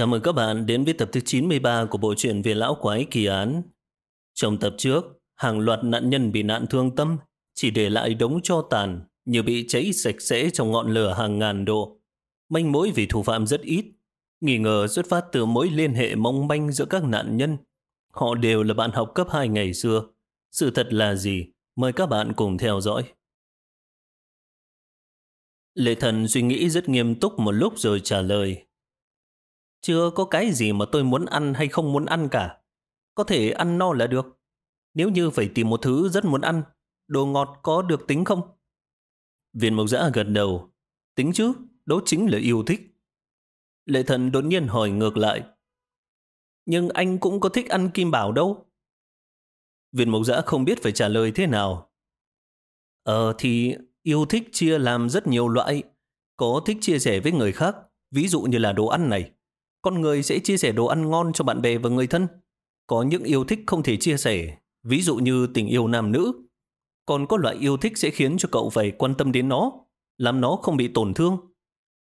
Chào mừng các bạn đến với tập thứ 93 của bộ truyện về lão quái kỳ án. Trong tập trước, hàng loạt nạn nhân bị nạn thương tâm, chỉ để lại đống cho tàn như bị cháy sạch sẽ trong ngọn lửa hàng ngàn độ. Manh mối vì thủ phạm rất ít, nghi ngờ xuất phát từ mối liên hệ mong manh giữa các nạn nhân. Họ đều là bạn học cấp 2 ngày xưa. Sự thật là gì? Mời các bạn cùng theo dõi. Lệ thần suy nghĩ rất nghiêm túc một lúc rồi trả lời. Chưa có cái gì mà tôi muốn ăn hay không muốn ăn cả. Có thể ăn no là được. Nếu như phải tìm một thứ rất muốn ăn, đồ ngọt có được tính không? Viên mộc giã gật đầu. Tính chứ, đó chính là yêu thích. Lệ thần đột nhiên hỏi ngược lại. Nhưng anh cũng có thích ăn kim bảo đâu. Viên mộc giã không biết phải trả lời thế nào. Ờ thì yêu thích chia làm rất nhiều loại. Có thích chia sẻ với người khác, ví dụ như là đồ ăn này. Con người sẽ chia sẻ đồ ăn ngon cho bạn bè và người thân. Có những yêu thích không thể chia sẻ, ví dụ như tình yêu nam nữ. Còn có loại yêu thích sẽ khiến cho cậu phải quan tâm đến nó, làm nó không bị tổn thương.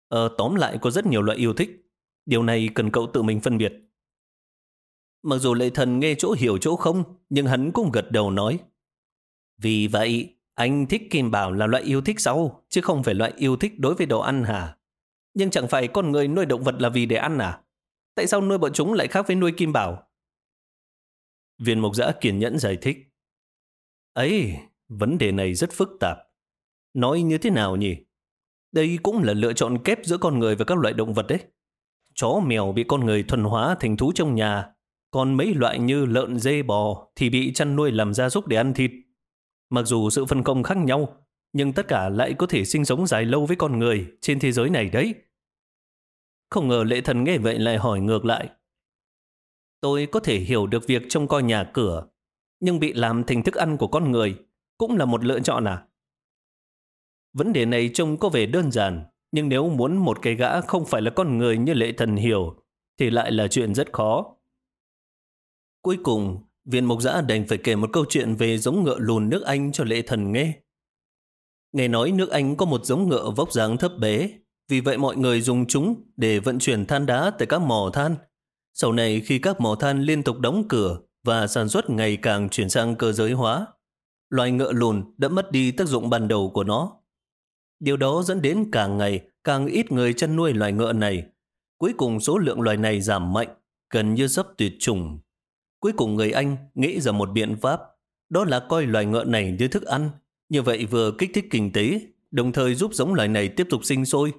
Ờ, tóm lại có rất nhiều loại yêu thích. Điều này cần cậu tự mình phân biệt. Mặc dù lệ thần nghe chỗ hiểu chỗ không, nhưng hắn cũng gật đầu nói. Vì vậy, anh thích kim bảo là loại yêu thích sau, chứ không phải loại yêu thích đối với đồ ăn hả? Nhưng chẳng phải con người nuôi động vật là vì để ăn à? Tại sao nuôi bọn chúng lại khác với nuôi kim bảo? Viên mục giã kiên nhẫn giải thích. Ấy, vấn đề này rất phức tạp. Nói như thế nào nhỉ? Đây cũng là lựa chọn kép giữa con người và các loại động vật đấy. Chó mèo bị con người thuần hóa thành thú trong nhà, còn mấy loại như lợn, dê, bò thì bị chăn nuôi làm gia súc để ăn thịt. Mặc dù sự phân công khác nhau, nhưng tất cả lại có thể sinh sống dài lâu với con người trên thế giới này đấy. Không ngờ lệ thần nghe vậy lại hỏi ngược lại. Tôi có thể hiểu được việc trông coi nhà cửa, nhưng bị làm thành thức ăn của con người cũng là một lựa chọn à? Vấn đề này trông có vẻ đơn giản, nhưng nếu muốn một cái gã không phải là con người như lệ thần hiểu, thì lại là chuyện rất khó. Cuối cùng, viên mục giã đành phải kể một câu chuyện về giống ngựa lùn nước Anh cho lệ thần nghe. Nghe nói nước Anh có một giống ngựa vóc dáng thấp bé, vì vậy mọi người dùng chúng để vận chuyển than đá tại các mỏ than. Sau này khi các mỏ than liên tục đóng cửa và sản xuất ngày càng chuyển sang cơ giới hóa, loài ngựa lùn đã mất đi tác dụng ban đầu của nó. Điều đó dẫn đến càng ngày càng ít người chăn nuôi loài ngựa này. Cuối cùng số lượng loài này giảm mạnh, gần như sắp tuyệt chủng. Cuối cùng người Anh nghĩ ra một biện pháp, đó là coi loài ngựa này như thức ăn như vậy vừa kích thích kinh tế, đồng thời giúp giống loài này tiếp tục sinh sôi.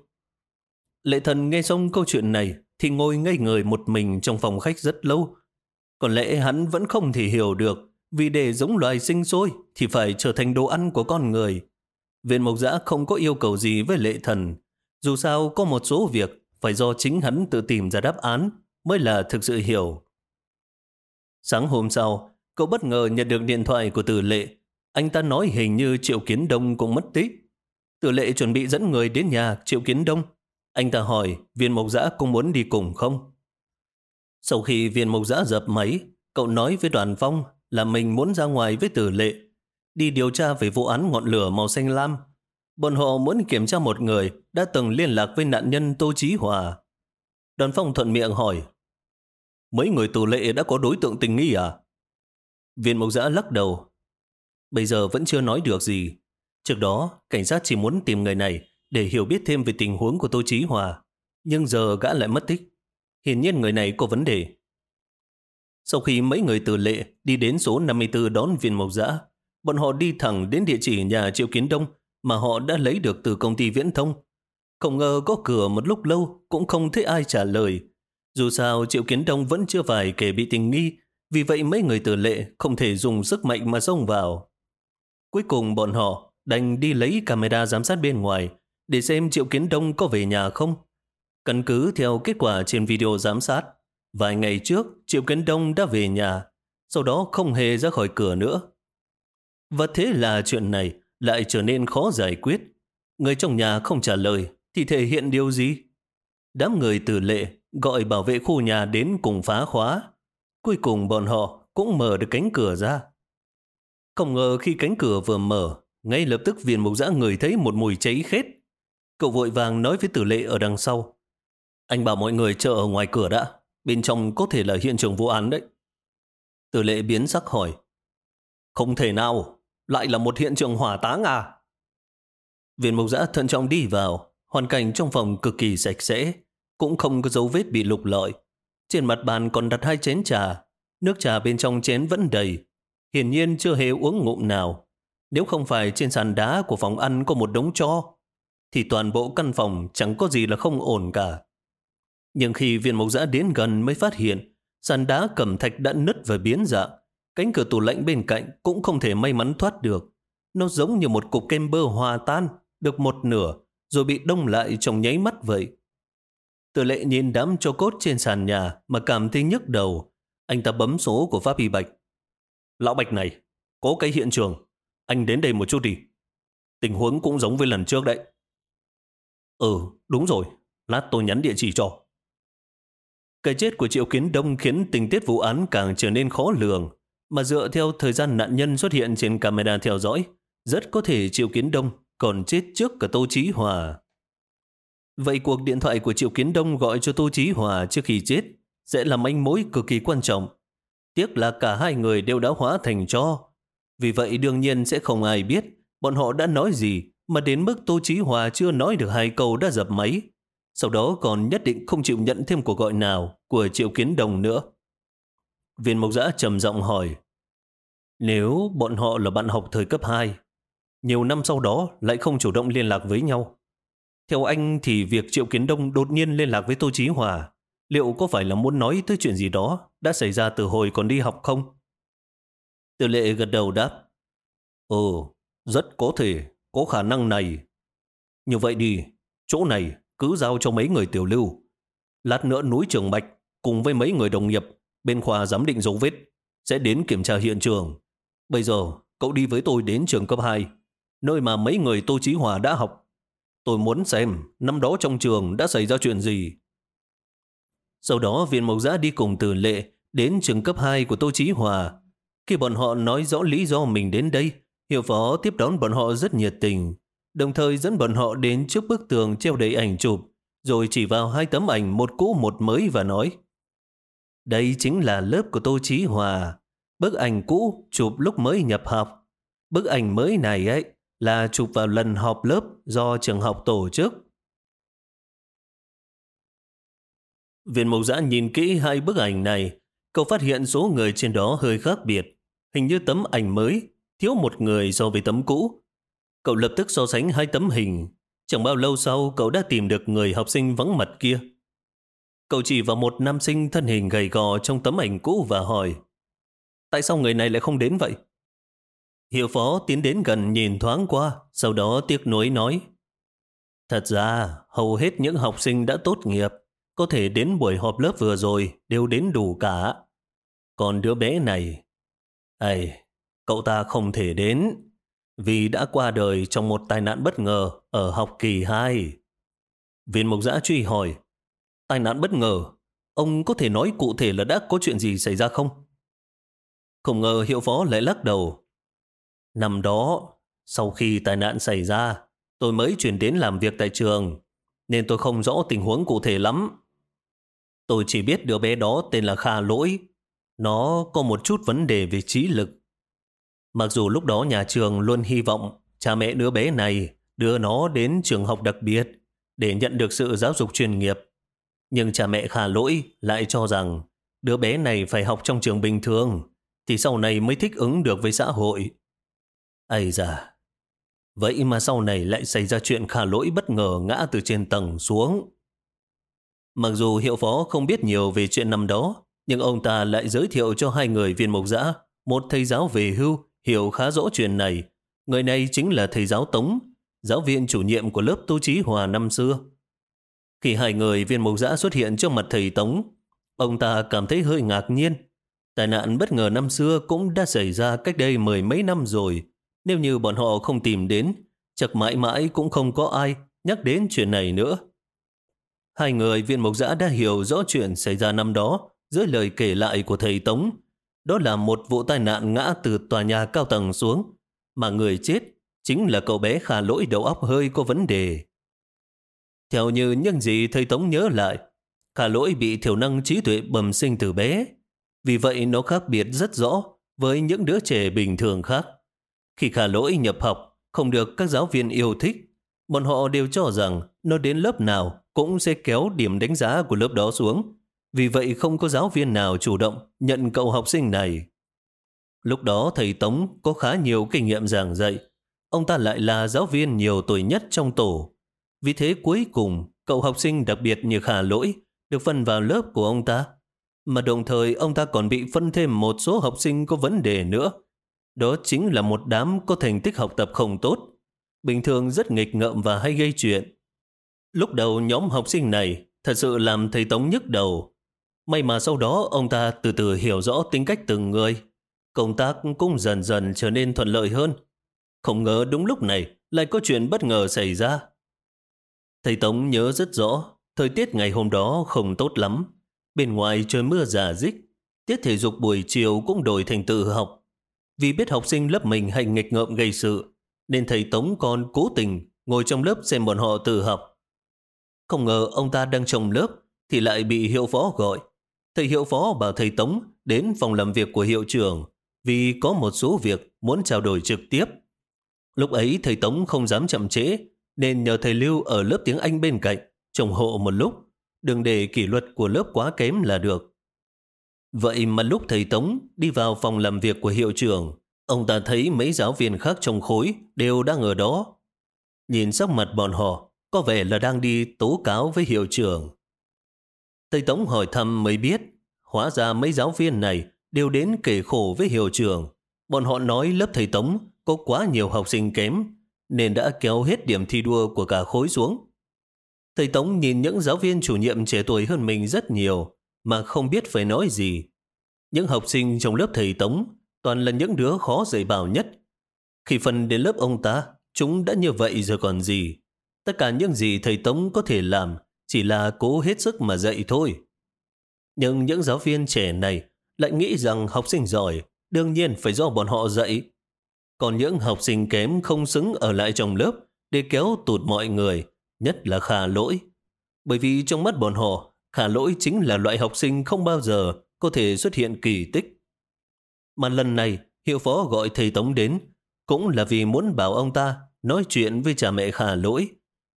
Lệ thần nghe xong câu chuyện này thì ngồi ngây người một mình trong phòng khách rất lâu. Còn lẽ hắn vẫn không thể hiểu được vì để giống loài sinh sôi thì phải trở thành đồ ăn của con người. Viện Mộc Giã không có yêu cầu gì với lệ thần. Dù sao có một số việc phải do chính hắn tự tìm ra đáp án mới là thực sự hiểu. Sáng hôm sau, cậu bất ngờ nhận được điện thoại của tử lệ anh ta nói hình như Triệu Kiến Đông cũng mất tích. Tử lệ chuẩn bị dẫn người đến nhà Triệu Kiến Đông. Anh ta hỏi viên mộc giã cũng muốn đi cùng không? Sau khi viên mộc giã dập máy, cậu nói với đoàn phong là mình muốn ra ngoài với tử lệ, đi điều tra về vụ án ngọn lửa màu xanh lam. Bọn họ muốn kiểm tra một người đã từng liên lạc với nạn nhân Tô Chí Hòa. Đoàn phong thuận miệng hỏi, mấy người tử lệ đã có đối tượng tình nghi à? Viên mộc giã lắc đầu, Bây giờ vẫn chưa nói được gì. Trước đó, cảnh sát chỉ muốn tìm người này để hiểu biết thêm về tình huống của Tô Chí Hòa. Nhưng giờ gã lại mất tích. Hiển nhiên người này có vấn đề. Sau khi mấy người từ lệ đi đến số 54 đón viên mộc giã, bọn họ đi thẳng đến địa chỉ nhà Triệu Kiến Đông mà họ đã lấy được từ công ty viễn thông. Không ngờ có cửa một lúc lâu cũng không thấy ai trả lời. Dù sao Triệu Kiến Đông vẫn chưa phải kể bị tình nghi, vì vậy mấy người từ lệ không thể dùng sức mạnh mà xông vào. Cuối cùng bọn họ đành đi lấy camera giám sát bên ngoài để xem Triệu Kiến Đông có về nhà không. Căn cứ theo kết quả trên video giám sát, vài ngày trước Triệu Kiến Đông đã về nhà, sau đó không hề ra khỏi cửa nữa. Và thế là chuyện này lại trở nên khó giải quyết. Người trong nhà không trả lời thì thể hiện điều gì? Đám người tử lệ gọi bảo vệ khu nhà đến cùng phá khóa. Cuối cùng bọn họ cũng mở được cánh cửa ra. Không ngờ khi cánh cửa vừa mở, ngay lập tức viên mục giã người thấy một mùi cháy khét. Cậu vội vàng nói với tử lệ ở đằng sau. Anh bảo mọi người chờ ở ngoài cửa đã. Bên trong có thể là hiện trường vụ án đấy. Tử lệ biến sắc hỏi. Không thể nào, lại là một hiện trường hỏa táng à? Viên mục giã thận trọng đi vào, hoàn cảnh trong phòng cực kỳ sạch sẽ, cũng không có dấu vết bị lục lọi. Trên mặt bàn còn đặt hai chén trà, nước trà bên trong chén vẫn đầy, hiển nhiên chưa hề uống ngụm nào. Nếu không phải trên sàn đá của phòng ăn có một đống cho, thì toàn bộ căn phòng chẳng có gì là không ổn cả. Nhưng khi viên mộc giã đến gần mới phát hiện sàn đá cẩm thạch đã nứt và biến dạng. Cánh cửa tủ lạnh bên cạnh cũng không thể may mắn thoát được. Nó giống như một cục kem bơ hòa tan, được một nửa, rồi bị đông lại trong nháy mắt vậy. Từ lệ nhìn đám cho cốt trên sàn nhà mà cảm thấy nhức đầu. Anh ta bấm số của Pháp Y Bạch. Lão Bạch này, có cái hiện trường. Anh đến đây một chút đi. Tình huống cũng giống với lần trước đấy. Ừ, đúng rồi. Lát tôi nhắn địa chỉ cho. Cái chết của Triệu Kiến Đông khiến tình tiết vụ án càng trở nên khó lường. Mà dựa theo thời gian nạn nhân xuất hiện trên camera theo dõi, rất có thể Triệu Kiến Đông còn chết trước cả Tô Chí Hòa. Vậy cuộc điện thoại của Triệu Kiến Đông gọi cho Tô Chí Hòa trước khi chết sẽ là manh mối cực kỳ quan trọng. Tiếc là cả hai người đều đã hóa thành cho. Vì vậy đương nhiên sẽ không ai biết bọn họ đã nói gì mà đến mức Tô Chí Hòa chưa nói được hai câu đã dập máy. Sau đó còn nhất định không chịu nhận thêm cuộc gọi nào của Triệu Kiến Đồng nữa. Viên Mộc Giã trầm giọng hỏi Nếu bọn họ là bạn học thời cấp 2 nhiều năm sau đó lại không chủ động liên lạc với nhau. Theo anh thì việc Triệu Kiến Đông đột nhiên liên lạc với Tô Chí Hòa liệu có phải là muốn nói tới chuyện gì đó đã xảy ra từ hồi còn đi học không? Từ lệ gật đầu đáp Ồ, rất có thể, có khả năng này. Như vậy đi, chỗ này cứ giao cho mấy người tiểu lưu. Lát nữa núi Trường Bạch cùng với mấy người đồng nghiệp bên khoa giám định dấu vết sẽ đến kiểm tra hiện trường. Bây giờ, cậu đi với tôi đến trường cấp 2 nơi mà mấy người Tô Chí Hòa đã học. Tôi muốn xem năm đó trong trường đã xảy ra chuyện gì. Sau đó viên mộc giã đi cùng từ lệ đến trường cấp 2 của Tô Chí Hòa. Khi bọn họ nói rõ lý do mình đến đây, hiệu phó tiếp đón bọn họ rất nhiệt tình, đồng thời dẫn bọn họ đến trước bức tường treo đầy ảnh chụp, rồi chỉ vào hai tấm ảnh một cũ một mới và nói Đây chính là lớp của Tô Chí Hòa. Bức ảnh cũ chụp lúc mới nhập học. Bức ảnh mới này ấy là chụp vào lần họp lớp do trường học tổ chức. Viện Mộc Giã nhìn kỹ hai bức ảnh này, cậu phát hiện số người trên đó hơi khác biệt. Hình như tấm ảnh mới, thiếu một người so với tấm cũ. Cậu lập tức so sánh hai tấm hình. Chẳng bao lâu sau, cậu đã tìm được người học sinh vắng mặt kia. Cậu chỉ vào một nam sinh thân hình gầy gò trong tấm ảnh cũ và hỏi Tại sao người này lại không đến vậy? Hiệu phó tiến đến gần nhìn thoáng qua, sau đó tiếc nuối nói. Thật ra, hầu hết những học sinh đã tốt nghiệp, có thể đến buổi họp lớp vừa rồi đều đến đủ cả. Còn đứa bé này, ây, cậu ta không thể đến, vì đã qua đời trong một tai nạn bất ngờ ở học kỳ 2. Viên mục giã truy hỏi, tai nạn bất ngờ, ông có thể nói cụ thể là đã có chuyện gì xảy ra không? Không ngờ hiệu phó lại lắc đầu, Năm đó, sau khi tai nạn xảy ra, tôi mới chuyển đến làm việc tại trường, nên tôi không rõ tình huống cụ thể lắm. Tôi chỉ biết đứa bé đó tên là Kha Lỗi. Nó có một chút vấn đề về trí lực. Mặc dù lúc đó nhà trường luôn hy vọng cha mẹ đứa bé này đưa nó đến trường học đặc biệt để nhận được sự giáo dục chuyên nghiệp. Nhưng cha mẹ Kha Lỗi lại cho rằng đứa bé này phải học trong trường bình thường thì sau này mới thích ứng được với xã hội. Ây da, vậy mà sau này lại xảy ra chuyện khả lỗi bất ngờ ngã từ trên tầng xuống. Mặc dù hiệu phó không biết nhiều về chuyện năm đó, nhưng ông ta lại giới thiệu cho hai người viên mộc giã, một thầy giáo về hưu hiểu khá rõ chuyện này. Người này chính là thầy giáo Tống, giáo viên chủ nhiệm của lớp tu trí hòa năm xưa. Khi hai người viên mộc giã xuất hiện trước mặt thầy Tống, ông ta cảm thấy hơi ngạc nhiên. Tai nạn bất ngờ năm xưa cũng đã xảy ra cách đây mười mấy năm rồi, nếu như bọn họ không tìm đến, chắc mãi mãi cũng không có ai nhắc đến chuyện này nữa. Hai người viên mộc giã đã hiểu rõ chuyện xảy ra năm đó dưới lời kể lại của thầy Tống. Đó là một vụ tai nạn ngã từ tòa nhà cao tầng xuống, mà người chết chính là cậu bé khả lỗi đầu óc hơi có vấn đề. Theo như những gì thầy Tống nhớ lại, Khả lỗi bị thiểu năng trí tuệ bẩm sinh từ bé. Vì vậy nó khác biệt rất rõ với những đứa trẻ bình thường khác. Khi khả lỗi nhập học, không được các giáo viên yêu thích, bọn họ đều cho rằng nó đến lớp nào cũng sẽ kéo điểm đánh giá của lớp đó xuống. Vì vậy không có giáo viên nào chủ động nhận cậu học sinh này. Lúc đó thầy Tống có khá nhiều kinh nghiệm giảng dạy. Ông ta lại là giáo viên nhiều tuổi nhất trong tổ. Vì thế cuối cùng, cậu học sinh đặc biệt như khả lỗi được phân vào lớp của ông ta. Mà đồng thời ông ta còn bị phân thêm một số học sinh có vấn đề nữa. Đó chính là một đám có thành tích học tập không tốt. Bình thường rất nghịch ngợm và hay gây chuyện. Lúc đầu nhóm học sinh này thật sự làm thầy Tống nhức đầu. May mà sau đó ông ta từ từ hiểu rõ tính cách từng người. Công tác cũng dần dần trở nên thuận lợi hơn. Không ngờ đúng lúc này lại có chuyện bất ngờ xảy ra. Thầy Tống nhớ rất rõ, thời tiết ngày hôm đó không tốt lắm. Bên ngoài trời mưa giả dích, tiết thể dục buổi chiều cũng đổi thành tự học. Vì biết học sinh lớp mình hay nghịch ngợm gây sự, nên thầy Tống còn cố tình ngồi trong lớp xem bọn họ tự học. Không ngờ ông ta đang trong lớp thì lại bị hiệu phó gọi. Thầy hiệu phó bảo thầy Tống đến phòng làm việc của hiệu trưởng vì có một số việc muốn trao đổi trực tiếp. Lúc ấy thầy Tống không dám chậm trễ nên nhờ thầy Lưu ở lớp tiếng Anh bên cạnh trồng hộ một lúc, đừng để kỷ luật của lớp quá kém là được. Vậy mà lúc thầy Tống đi vào phòng làm việc của hiệu trưởng, ông ta thấy mấy giáo viên khác trong khối đều đang ở đó. Nhìn sắc mặt bọn họ, có vẻ là đang đi tố cáo với hiệu trưởng. Thầy Tống hỏi thăm mới biết, hóa ra mấy giáo viên này đều đến kể khổ với hiệu trưởng. Bọn họ nói lớp thầy Tống có quá nhiều học sinh kém, nên đã kéo hết điểm thi đua của cả khối xuống. Thầy Tống nhìn những giáo viên chủ nhiệm trẻ tuổi hơn mình rất nhiều, mà không biết phải nói gì. Những học sinh trong lớp thầy Tống toàn là những đứa khó dạy bảo nhất. Khi phần đến lớp ông ta, chúng đã như vậy rồi còn gì. Tất cả những gì thầy Tống có thể làm chỉ là cố hết sức mà dạy thôi. Nhưng những giáo viên trẻ này lại nghĩ rằng học sinh giỏi đương nhiên phải do bọn họ dạy. Còn những học sinh kém không xứng ở lại trong lớp để kéo tụt mọi người, nhất là khả lỗi. Bởi vì trong mắt bọn họ, khả lỗi chính là loại học sinh không bao giờ có thể xuất hiện kỳ tích. Mà lần này, hiệu phó gọi thầy Tống đến, cũng là vì muốn bảo ông ta nói chuyện với cha mẹ khả lỗi,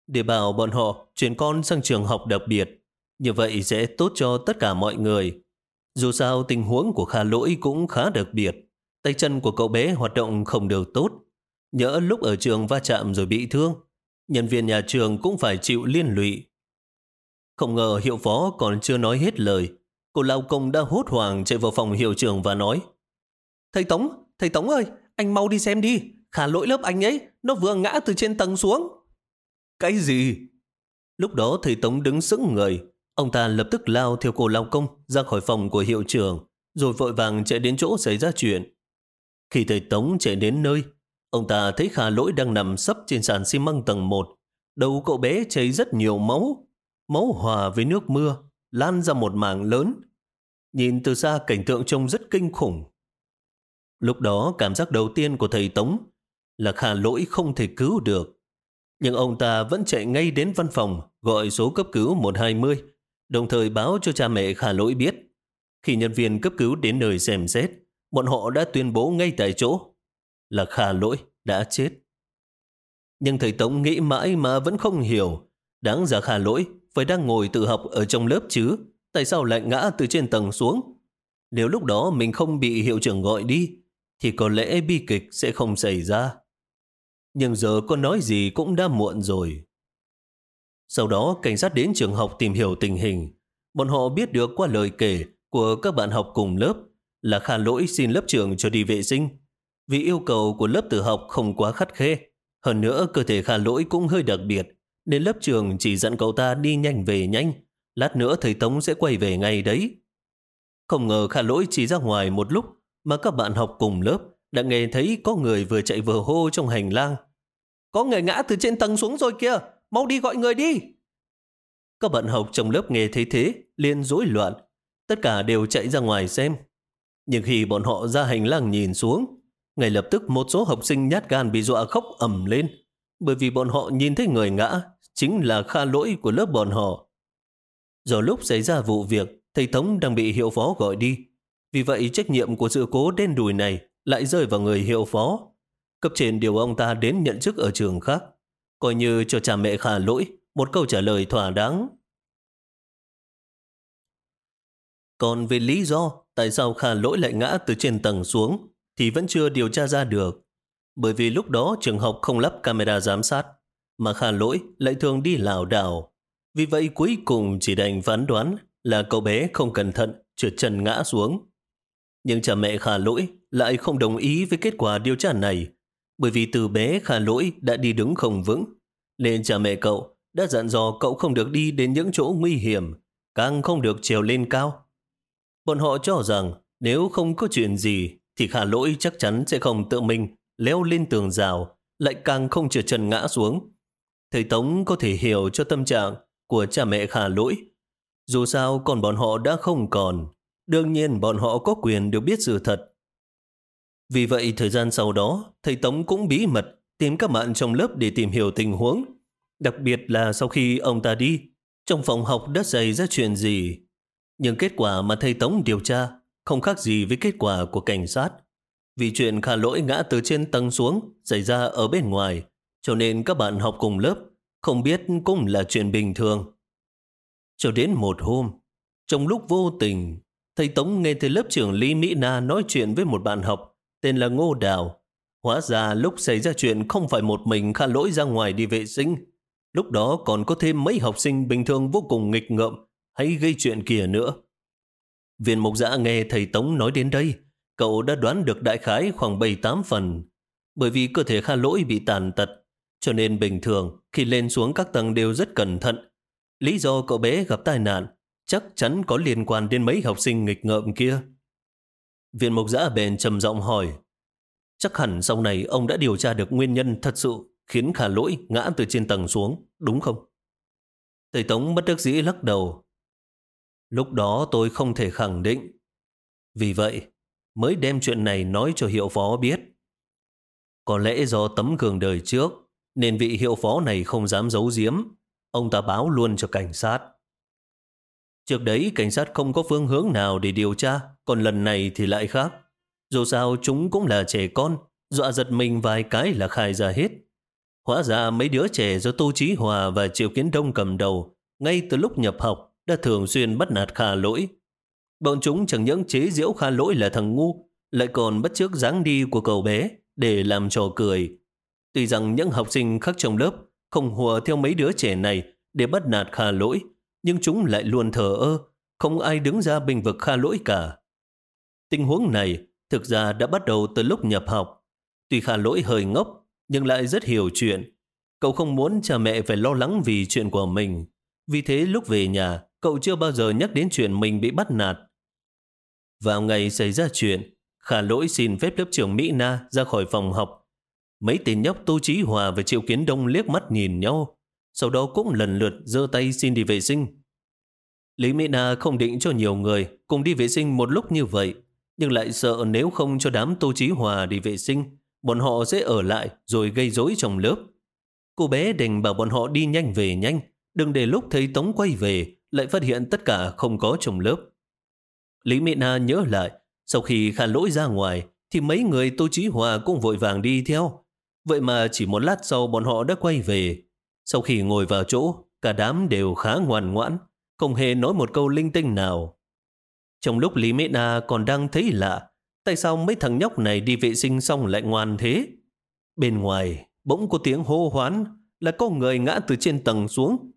để bảo bọn họ chuyển con sang trường học đặc biệt. Như vậy sẽ tốt cho tất cả mọi người. Dù sao tình huống của Kha Lỗi cũng khá đặc biệt. Tay chân của cậu bé hoạt động không được tốt. Nhỡ lúc ở trường va chạm rồi bị thương. Nhân viên nhà trường cũng phải chịu liên lụy. Không ngờ hiệu phó còn chưa nói hết lời. Cô lao công đã hốt hoảng chạy vào phòng hiệu trưởng và nói Thầy Tống, thầy Tống ơi, anh mau đi xem đi. Khả lỗi lớp anh ấy, nó vừa ngã từ trên tầng xuống. Cái gì? Lúc đó thầy Tống đứng sững người, Ông ta lập tức lao theo cô lao công ra khỏi phòng của hiệu trưởng, rồi vội vàng chạy đến chỗ xảy ra chuyện. Khi thầy Tống chạy đến nơi, ông ta thấy Khả Lỗi đang nằm sấp trên sàn xi măng tầng 1. Đầu cậu bé chảy rất nhiều máu, máu hòa với nước mưa, lan ra một mảng lớn. Nhìn từ xa cảnh tượng trông rất kinh khủng. Lúc đó cảm giác đầu tiên của thầy Tống là Khả Lỗi không thể cứu được. Nhưng ông ta vẫn chạy ngay đến văn phòng gọi số cấp cứu 120 đồng thời báo cho cha mẹ khả lỗi biết. Khi nhân viên cấp cứu đến nơi xem xét, bọn họ đã tuyên bố ngay tại chỗ là khả lỗi đã chết. Nhưng thầy Tống nghĩ mãi mà vẫn không hiểu. Đáng ra khả lỗi phải đang ngồi tự học ở trong lớp chứ. Tại sao lại ngã từ trên tầng xuống? Nếu lúc đó mình không bị hiệu trưởng gọi đi, thì có lẽ bi kịch sẽ không xảy ra. Nhưng giờ có nói gì cũng đã muộn rồi. Sau đó, cảnh sát đến trường học tìm hiểu tình hình. Bọn họ biết được qua lời kể của các bạn học cùng lớp là Kha lỗi xin lớp trường cho đi vệ sinh. Vì yêu cầu của lớp tự học không quá khắt khe. Hơn nữa, cơ thể Kha lỗi cũng hơi đặc biệt, nên lớp trường chỉ dặn cậu ta đi nhanh về nhanh. Lát nữa thầy Tống sẽ quay về ngay đấy. Không ngờ Kha lỗi chỉ ra ngoài một lúc mà các bạn học cùng lớp đã nghe thấy có người vừa chạy vừa hô trong hành lang. Có người ngã từ trên tầng xuống rồi kia, mau đi gọi người đi. Các bạn học trong lớp nghe thấy thế, liền rối loạn. Tất cả đều chạy ra ngoài xem. Nhưng khi bọn họ ra hành lang nhìn xuống, ngay lập tức một số học sinh nhát gan bị dọa khóc ầm lên. Bởi vì bọn họ nhìn thấy người ngã, chính là kha lỗi của lớp bọn họ. Do lúc xảy ra vụ việc, thầy Tống đang bị hiệu phó gọi đi. Vì vậy trách nhiệm của sự cố đen đùi này lại rơi vào người hiệu phó. Cấp trên điều ông ta đến nhận chức ở trường khác, coi như cho cha mẹ khả lỗi một câu trả lời thỏa đáng. Còn về lý do tại sao khả lỗi lại ngã từ trên tầng xuống thì vẫn chưa điều tra ra được. Bởi vì lúc đó trường học không lắp camera giám sát, mà khả lỗi lại thường đi lảo đảo. Vì vậy cuối cùng chỉ đành phán đoán là cậu bé không cẩn thận trượt chân ngã xuống. Nhưng cha mẹ khả lỗi lại không đồng ý với kết quả điều tra này, bởi vì từ bé khả lỗi đã đi đứng không vững, nên cha mẹ cậu đã dặn dò cậu không được đi đến những chỗ nguy hiểm, càng không được trèo lên cao. Bọn họ cho rằng nếu không có chuyện gì thì khả lỗi chắc chắn sẽ không tự mình leo lên tường rào, lại càng không trượt chân ngã xuống. Thầy Tống có thể hiểu cho tâm trạng của cha mẹ khả lỗi. Dù sao còn bọn họ đã không còn, đương nhiên bọn họ có quyền được biết sự thật. Vì vậy thời gian sau đó, thầy Tống cũng bí mật tìm các bạn trong lớp để tìm hiểu tình huống. Đặc biệt là sau khi ông ta đi, trong phòng học đã xảy ra chuyện gì. Nhưng kết quả mà thầy Tống điều tra không khác gì với kết quả của cảnh sát. Vì chuyện khả lỗi ngã từ trên tầng xuống xảy ra ở bên ngoài, cho nên các bạn học cùng lớp không biết cũng là chuyện bình thường. Cho đến một hôm, trong lúc vô tình, thầy Tống nghe thấy lớp trưởng Lý Mỹ Na nói chuyện với một bạn học tên là Ngô Đào. Hóa ra lúc xảy ra chuyện không phải một mình kha lỗi ra ngoài đi vệ sinh. Lúc đó còn có thêm mấy học sinh bình thường vô cùng nghịch ngợm hay gây chuyện kia nữa. Viên mục giã dạ nghe thầy Tống nói đến đây, cậu đã đoán được đại khái khoảng 7-8 phần. Bởi vì cơ thể Kha Lỗi bị tàn tật, cho nên bình thường khi lên xuống các tầng đều rất cẩn thận. Lý do cậu bé gặp tai nạn chắc chắn có liên quan đến mấy học sinh nghịch ngợm kia. Viên mục giã bền trầm giọng hỏi, chắc hẳn sau này ông đã điều tra được nguyên nhân thật sự khiến Khả Lỗi ngã từ trên tầng xuống, đúng không? Thầy Tống bất đắc dĩ lắc đầu. Lúc đó tôi không thể khẳng định. Vì vậy, mới đem chuyện này nói cho hiệu phó biết. Có lẽ do tấm gương đời trước, nên vị hiệu phó này không dám giấu giếm. Ông ta báo luôn cho cảnh sát. Trước đấy cảnh sát không có phương hướng nào để điều tra, còn lần này thì lại khác. Dù sao chúng cũng là trẻ con, dọa giật mình vài cái là khai ra hết. Hóa ra mấy đứa trẻ do Tô Chí Hòa và Triệu Kiến Đông cầm đầu, ngay từ lúc nhập học đã thường xuyên bắt nạt Kha Lỗi. Bọn chúng chẳng những chế giễu Kha Lỗi là thằng ngu, lại còn bắt chước dáng đi của cậu bé để làm trò cười. Tuy rằng những học sinh khác trong lớp không hùa theo mấy đứa trẻ này để bắt nạt Kha Lỗi, nhưng chúng lại luôn thờ ơ, không ai đứng ra bình vực Kha Lỗi cả. Tình huống này thực ra đã bắt đầu từ lúc nhập học. Tuy Kha Lỗi hơi ngốc, nhưng lại rất hiểu chuyện. Cậu không muốn cha mẹ phải lo lắng vì chuyện của mình. Vì thế lúc về nhà, cậu chưa bao giờ nhắc đến chuyện mình bị bắt nạt. Vào ngày xảy ra chuyện, Khả lỗi xin phép lớp trưởng Mỹ Na ra khỏi phòng học. Mấy tên nhóc Tô Chí Hòa và Triệu Kiến Đông liếc mắt nhìn nhau, sau đó cũng lần lượt giơ tay xin đi vệ sinh. Lý Mỹ Na không định cho nhiều người cùng đi vệ sinh một lúc như vậy, nhưng lại sợ nếu không cho đám Tô Chí Hòa đi vệ sinh, bọn họ sẽ ở lại rồi gây rối trong lớp. Cô bé đành bảo bọn họ đi nhanh về nhanh, đừng để lúc thấy Tống quay về lại phát hiện tất cả không có trong lớp. Lý Mỹ Na nhớ lại, sau khi khả lỗi ra ngoài, thì mấy người Tô Chí Hòa cũng vội vàng đi theo. Vậy mà chỉ một lát sau bọn họ đã quay về. Sau khi ngồi vào chỗ, cả đám đều khá ngoan ngoãn, không hề nói một câu linh tinh nào. Trong lúc Lý Mỹ Na còn đang thấy lạ, tại sao mấy thằng nhóc này đi vệ sinh xong lại ngoan thế? Bên ngoài, bỗng có tiếng hô hoán là có người ngã từ trên tầng xuống.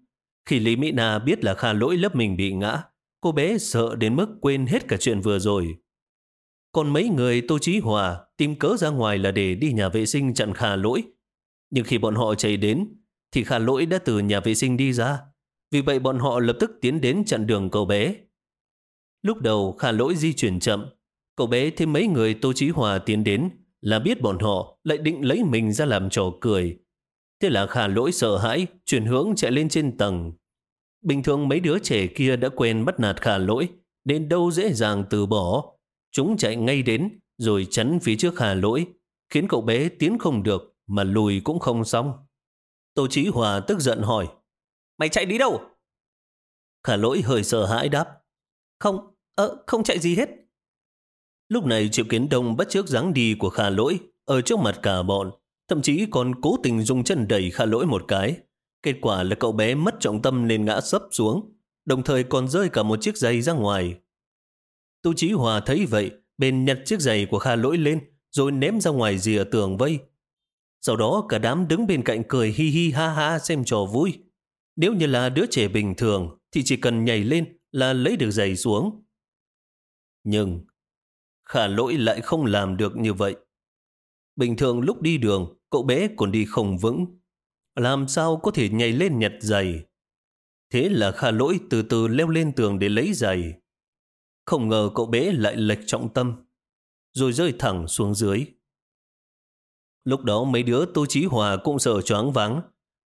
Khi Lý Mỹ Na biết là Kha lỗi lớp mình bị ngã, cô bé sợ đến mức quên hết cả chuyện vừa rồi. Còn mấy người Tô Chí Hòa tìm cớ ra ngoài là để đi nhà vệ sinh chặn Kha lỗi. Nhưng khi bọn họ chạy đến, thì khả lỗi đã từ nhà vệ sinh đi ra. Vì vậy bọn họ lập tức tiến đến chặn đường cậu bé. Lúc đầu khả lỗi di chuyển chậm, cậu bé thấy mấy người Tô Chí Hòa tiến đến là biết bọn họ lại định lấy mình ra làm trò cười. Thế là khả lỗi sợ hãi, chuyển hướng chạy lên trên tầng. Bình thường mấy đứa trẻ kia đã quen bắt nạt khả lỗi, nên đâu dễ dàng từ bỏ. Chúng chạy ngay đến, rồi chắn phía trước khả lỗi, khiến cậu bé tiến không được, mà lùi cũng không xong. Tô Chí Hòa tức giận hỏi, Mày chạy đi đâu? Khả lỗi hơi sợ hãi đáp. Không, ờ, không chạy gì hết. Lúc này Triệu Kiến Đông bắt trước dáng đi của khả lỗi ở trước mặt cả bọn, thậm chí còn cố tình dùng chân đẩy khả lỗi một cái. Kết quả là cậu bé mất trọng tâm nên ngã sấp xuống, đồng thời còn rơi cả một chiếc giày ra ngoài. Tô Chí Hòa thấy vậy, bên nhặt chiếc giày của Kha Lỗi lên, rồi ném ra ngoài rìa tường vây. Sau đó cả đám đứng bên cạnh cười hi hi ha ha xem trò vui. Nếu như là đứa trẻ bình thường, thì chỉ cần nhảy lên là lấy được giày xuống. Nhưng Khả Lỗi lại không làm được như vậy. Bình thường lúc đi đường, cậu bé còn đi không vững. Làm sao có thể nhảy lên nhặt giày? Thế là Khả Lỗi từ từ leo lên tường để lấy giày. Không ngờ cậu bé lại lệch trọng tâm, rồi rơi thẳng xuống dưới. Lúc đó mấy đứa Tô Chí Hòa cũng sợ choáng váng.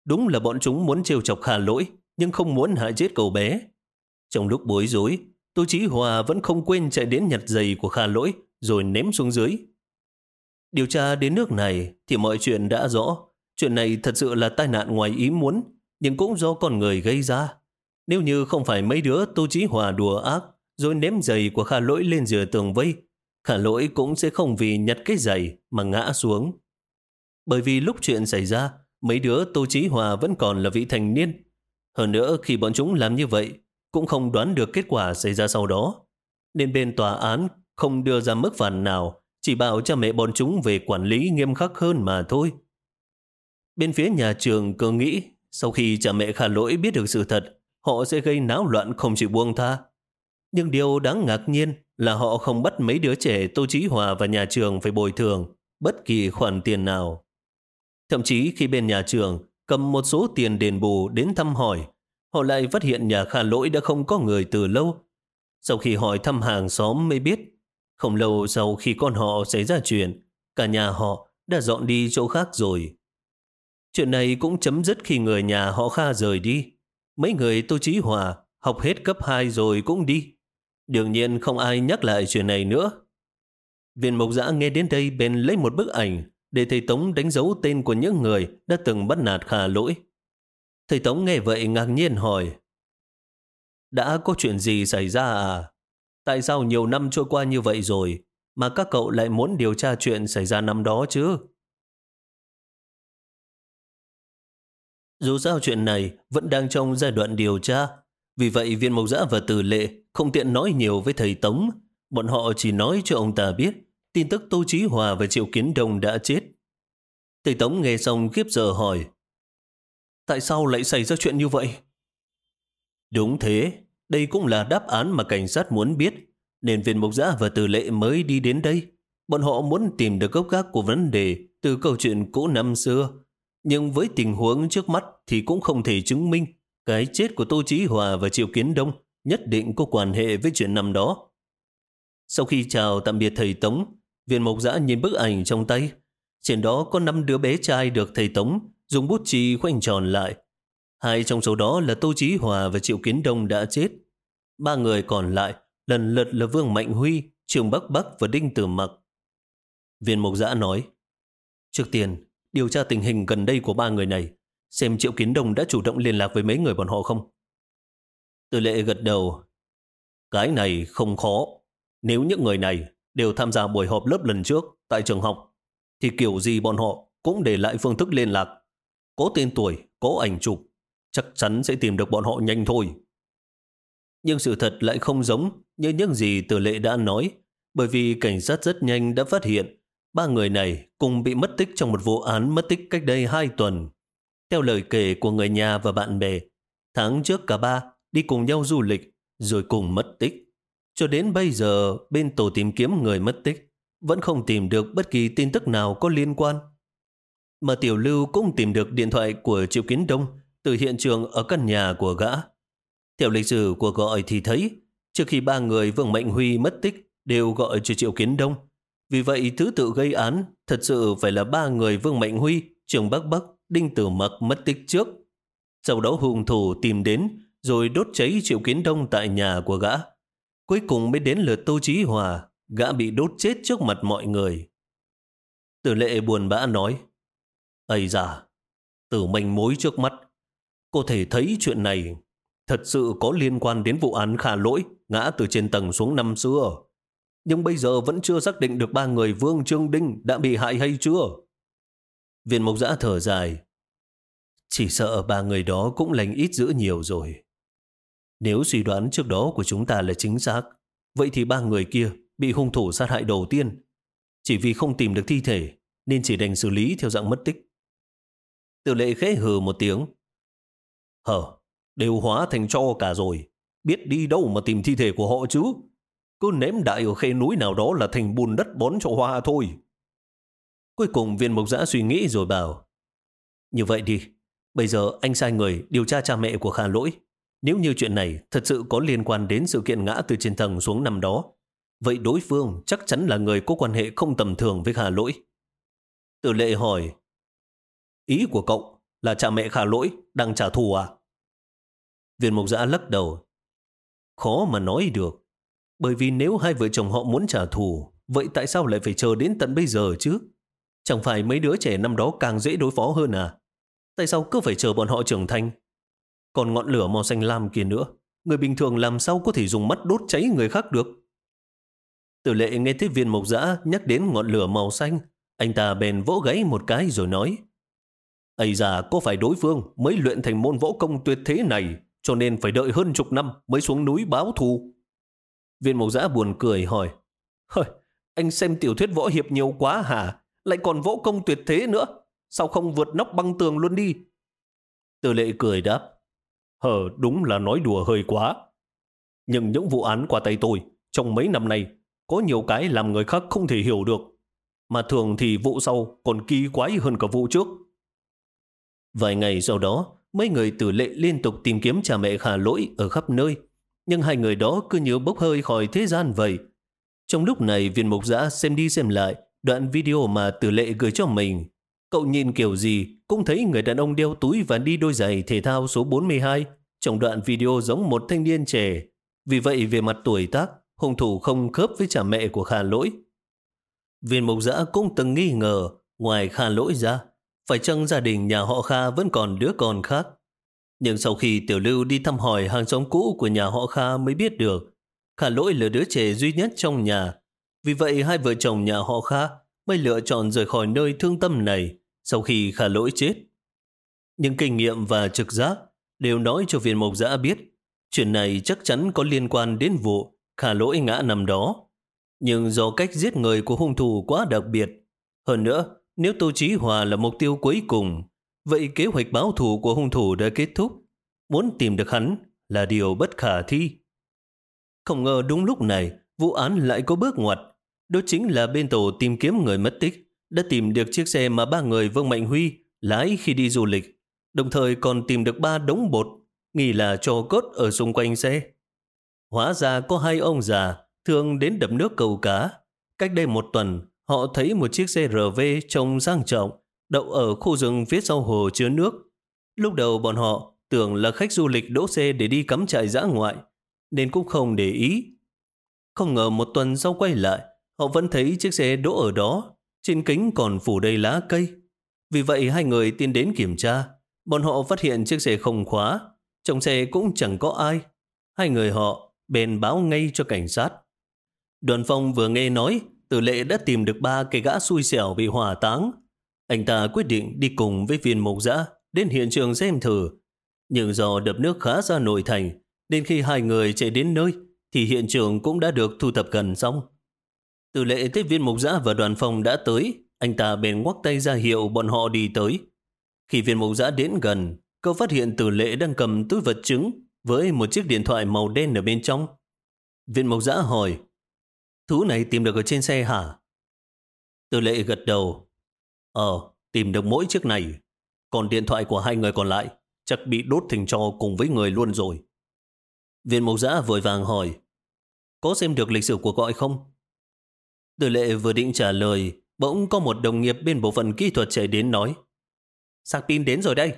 Đúng là bọn chúng muốn trêu chọc Hà Lỗi, nhưng không muốn hại chết cậu bé. Trong lúc bối rối, Tô Chí Hòa vẫn không quên chạy đến nhặt giày của Hà Lỗi, rồi ném xuống dưới. Điều tra đến nước này thì mọi chuyện đã rõ. Chuyện này thật sự là tai nạn ngoài ý muốn, nhưng cũng do con người gây ra. Nếu như không phải mấy đứa Tô Chí Hòa đùa ác, rồi ném giày của Khả Lỗi lên giữa tường vây, Khả Lỗi cũng sẽ không vì nhặt cái giày mà ngã xuống. Bởi vì lúc chuyện xảy ra, mấy đứa Tô Chí Hòa vẫn còn là vị thành niên. Hơn nữa khi bọn chúng làm như vậy, cũng không đoán được kết quả xảy ra sau đó. Nên bên tòa án không đưa ra mức phạt nào, chỉ bảo cha mẹ bọn chúng về quản lý nghiêm khắc hơn mà thôi. Bên phía nhà trường cứ nghĩ sau khi cha mẹ khả lỗi biết được sự thật, họ sẽ gây náo loạn không chịu buông tha. Nhưng điều đáng ngạc nhiên là họ không bắt mấy đứa trẻ Tô Chí Hòa và nhà trường phải bồi thường bất kỳ khoản tiền nào. Thậm chí khi bên nhà trường cầm một số tiền đền bù đến thăm hỏi, họ lại phát hiện nhà Kha Lỗi đã không có người từ lâu. Sau khi hỏi thăm hàng xóm mới biết, không lâu sau khi con họ xảy ra chuyện, cả nhà họ đã dọn đi chỗ khác rồi. Chuyện này cũng chấm dứt khi người nhà họ Kha rời đi. Mấy người Tô Chí Hòa học hết cấp 2 rồi cũng đi. Đương nhiên không ai nhắc lại chuyện này nữa. Viên mộc giã nghe đến đây bèn lấy một bức ảnh để thầy Tống đánh dấu tên của những người đã từng bắt nạt khả lỗi. Thầy Tống nghe vậy ngạc nhiên hỏi Đã có chuyện gì xảy ra à? Tại sao nhiều năm trôi qua như vậy rồi mà các cậu lại muốn điều tra chuyện xảy ra năm đó chứ? Dù sao chuyện này vẫn đang trong giai đoạn điều tra, vì vậy viên mộc giã và tử lệ không tiện nói nhiều với thầy Tống. Bọn họ chỉ nói cho ông ta biết tin tức Tô Chí Hòa và Triệu Kiến Đông đã chết. Thầy Tống nghe xong khiếp giờ hỏi Tại sao lại xảy ra chuyện như vậy? Đúng thế, đây cũng là đáp án mà cảnh sát muốn biết, nên viên mục giã và tử lệ mới đi đến đây. Bọn họ muốn tìm được gốc gác của vấn đề từ câu chuyện cũ năm xưa. Nhưng với tình huống trước mắt thì cũng không thể chứng minh cái chết của Tô Chí Hòa và Triệu Kiến Đông nhất định có quan hệ với chuyện năm đó. Sau khi chào tạm biệt thầy Tống, viên mộc giã nhìn bức ảnh trong tay. Trên đó có năm đứa bé trai được thầy Tống dùng bút chì khoanh tròn lại. Hai trong số đó là Tô Chí Hòa và Triệu Kiến Đông đã chết. Ba người còn lại lần lượt là Vương Mạnh Huy, Trường Bắc Bắc và Đinh Tử Mặc. Viên Mộc Giã nói, Trước tiên, điều tra tình hình gần đây của ba người này, xem Triệu Kiến Đông đã chủ động liên lạc với mấy người bọn họ không. Từ lệ gật đầu, cái này không khó. Nếu những người này đều tham gia buổi họp lớp lần trước tại trường học, thì kiểu gì bọn họ cũng để lại phương thức liên lạc. Có tên tuổi, có ảnh chụp, chắc chắn sẽ tìm được bọn họ nhanh thôi. Nhưng sự thật lại không giống như những gì Tử Lệ đã nói, bởi vì cảnh sát rất nhanh đã phát hiện ba người này cùng bị mất tích trong một vụ án mất tích cách đây hai tuần. Theo lời kể của người nhà và bạn bè, tháng trước cả ba đi cùng nhau du lịch rồi cùng mất tích. Cho đến bây giờ, bên tổ tìm kiếm người mất tích vẫn không tìm được bất kỳ tin tức nào có liên quan. Mà Tiểu Lưu cũng tìm được điện thoại của Triệu Kiến Đông từ hiện trường ở căn nhà của gã. Theo lịch sử của gọi thì thấy, trước khi ba người Vương Mạnh Huy mất tích đều gọi cho Triệu Kiến Đông. Vì vậy thứ tự gây án thật sự phải là ba người Vương Mạnh Huy, Trường Bắc Bắc, Đinh Tử Mặc mất tích trước. Sau đó hùng thủ tìm đến rồi đốt cháy Triệu Kiến Đông tại nhà của gã. Cuối cùng mới đến lượt Tô Chí Hòa, gã bị đốt chết trước mặt mọi người. Tử lệ buồn bã nói, Ây da, từ manh mối trước mắt, có thể thấy chuyện này thật sự có liên quan đến vụ án khả lỗi ngã từ trên tầng xuống năm xưa. Nhưng bây giờ vẫn chưa xác định được ba người Vương Trương Đinh đã bị hại hay chưa. Viên mộc giã thở dài. Chỉ sợ ba người đó cũng lành ít dữ nhiều rồi. Nếu suy đoán trước đó của chúng ta là chính xác, vậy thì ba người kia bị hung thủ sát hại đầu tiên. Chỉ vì không tìm được thi thể, nên chỉ đành xử lý theo dạng mất tích. Tử lệ khẽ hừ một tiếng. Hờ, đều hóa thành cho cả rồi. Biết đi đâu mà tìm thi thể của họ chứ. Cứ ném đại ở khe núi nào đó là thành bùn đất bón cho hoa thôi. Cuối cùng viên mộc giã suy nghĩ rồi bảo. Như vậy đi, bây giờ anh sai người điều tra cha mẹ của Khả Lỗi. Nếu như chuyện này thật sự có liên quan đến sự kiện ngã từ trên tầng xuống năm đó, vậy đối phương chắc chắn là người có quan hệ không tầm thường với Khả Lỗi. Tử lệ hỏi, ý của cậu là cha mẹ Khả Lỗi đang trả thù à? Viên mục giã lắc đầu. Khó mà nói được. Bởi vì nếu hai vợ chồng họ muốn trả thù, vậy tại sao lại phải chờ đến tận bây giờ chứ? Chẳng phải mấy đứa trẻ năm đó càng dễ đối phó hơn à? Tại sao cứ phải chờ bọn họ trưởng thành? Còn ngọn lửa màu xanh lam kia nữa, người bình thường làm sao có thể dùng mắt đốt cháy người khác được? Tử lệ nghe thấy viên mộc dã nhắc đến ngọn lửa màu xanh, anh ta bèn vỗ gáy một cái rồi nói Ây già có phải đối phương mới luyện thành môn võ công tuyệt thế này cho nên phải đợi hơn chục năm mới xuống núi báo thù. Viên mộc dã buồn cười hỏi Hời, anh xem tiểu thuyết võ hiệp nhiều quá hả? Lại còn võ công tuyệt thế nữa. Sao không vượt nóc băng tường luôn đi? Từ lệ cười đáp Hờ, đúng là nói đùa hơi quá. Nhưng những vụ án qua tay tôi trong mấy năm nay có nhiều cái làm người khác không thể hiểu được. Mà thường thì vụ sau còn kỳ quái hơn cả vụ trước. Vài ngày sau đó, mấy người tử lệ liên tục tìm kiếm cha mẹ khả lỗi ở khắp nơi. Nhưng hai người đó cứ như bốc hơi khỏi thế gian vậy. Trong lúc này viên mục giã xem đi xem lại đoạn video mà tử lệ gửi cho mình. Cậu nhìn kiểu gì cũng thấy người đàn ông đeo túi và đi đôi giày thể thao số 42 trong đoạn video giống một thanh niên trẻ. Vì vậy về mặt tuổi tác, hung thủ không khớp với cha mẹ của khả lỗi. Viên mục giã cũng từng nghi ngờ ngoài khả lỗi ra phải chăng gia đình nhà họ Kha vẫn còn đứa con khác? Nhưng sau khi Tiểu Lưu đi thăm hỏi hàng xóm cũ của nhà họ Kha mới biết được, Khả Lỗi là đứa trẻ duy nhất trong nhà. Vì vậy hai vợ chồng nhà họ Kha mới lựa chọn rời khỏi nơi thương tâm này sau khi Khả Lỗi chết. những kinh nghiệm và trực giác đều nói cho viên mộc giã biết chuyện này chắc chắn có liên quan đến vụ Khả Lỗi ngã nằm đó. Nhưng do cách giết người của hung thủ quá đặc biệt, hơn nữa nếu Tô Chí Hòa là mục tiêu cuối cùng, vậy kế hoạch báo thù của hung thủ đã kết thúc. Muốn tìm được hắn là điều bất khả thi. Không ngờ đúng lúc này, vụ án lại có bước ngoặt. Đó chính là bên tổ tìm kiếm người mất tích, đã tìm được chiếc xe mà ba người Vương Mạnh Huy lái khi đi du lịch, đồng thời còn tìm được ba đống bột, nghi là cho cốt ở xung quanh xe. Hóa ra có hai ông già thường đến đập nước cầu cá. Cách đây một tuần, họ thấy một chiếc xe RV trông sang trọng, đậu ở khu rừng phía sau hồ chứa nước. Lúc đầu bọn họ tưởng là khách du lịch đỗ xe để đi cắm trại dã ngoại, nên cũng không để ý. Không ngờ một tuần sau quay lại, họ vẫn thấy chiếc xe đỗ ở đó, trên kính còn phủ đầy lá cây. Vì vậy hai người tiến đến kiểm tra, bọn họ phát hiện chiếc xe không khóa, trong xe cũng chẳng có ai. Hai người họ bèn báo ngay cho cảnh sát. Đoàn phong vừa nghe nói Tử lệ đã tìm được ba cái gã xui xẻo bị hỏa táng. Anh ta quyết định đi cùng với viên mộc giã đến hiện trường xem thử. Nhưng do đập nước khá ra nội thành, nên khi hai người chạy đến nơi, thì hiện trường cũng đã được thu thập gần xong. Tử lệ thấy viên mục giã và đoàn phòng đã tới, anh ta bèn ngoắc tay ra hiệu bọn họ đi tới. Khi viên mục giã đến gần, cậu phát hiện tử lệ đang cầm túi vật chứng với một chiếc điện thoại màu đen ở bên trong. Viên mục giã hỏi, "Thú này tìm được ở trên xe hả? Từ lệ gật đầu. Ờ, tìm được mỗi chiếc này. Còn điện thoại của hai người còn lại chắc bị đốt thành cho cùng với người luôn rồi. Viên mục giã vội vàng hỏi. Có xem được lịch sử của gọi không? Tử lệ vừa định trả lời, bỗng có một đồng nghiệp bên bộ phận kỹ thuật chạy đến nói. Sạc pin đến rồi đây.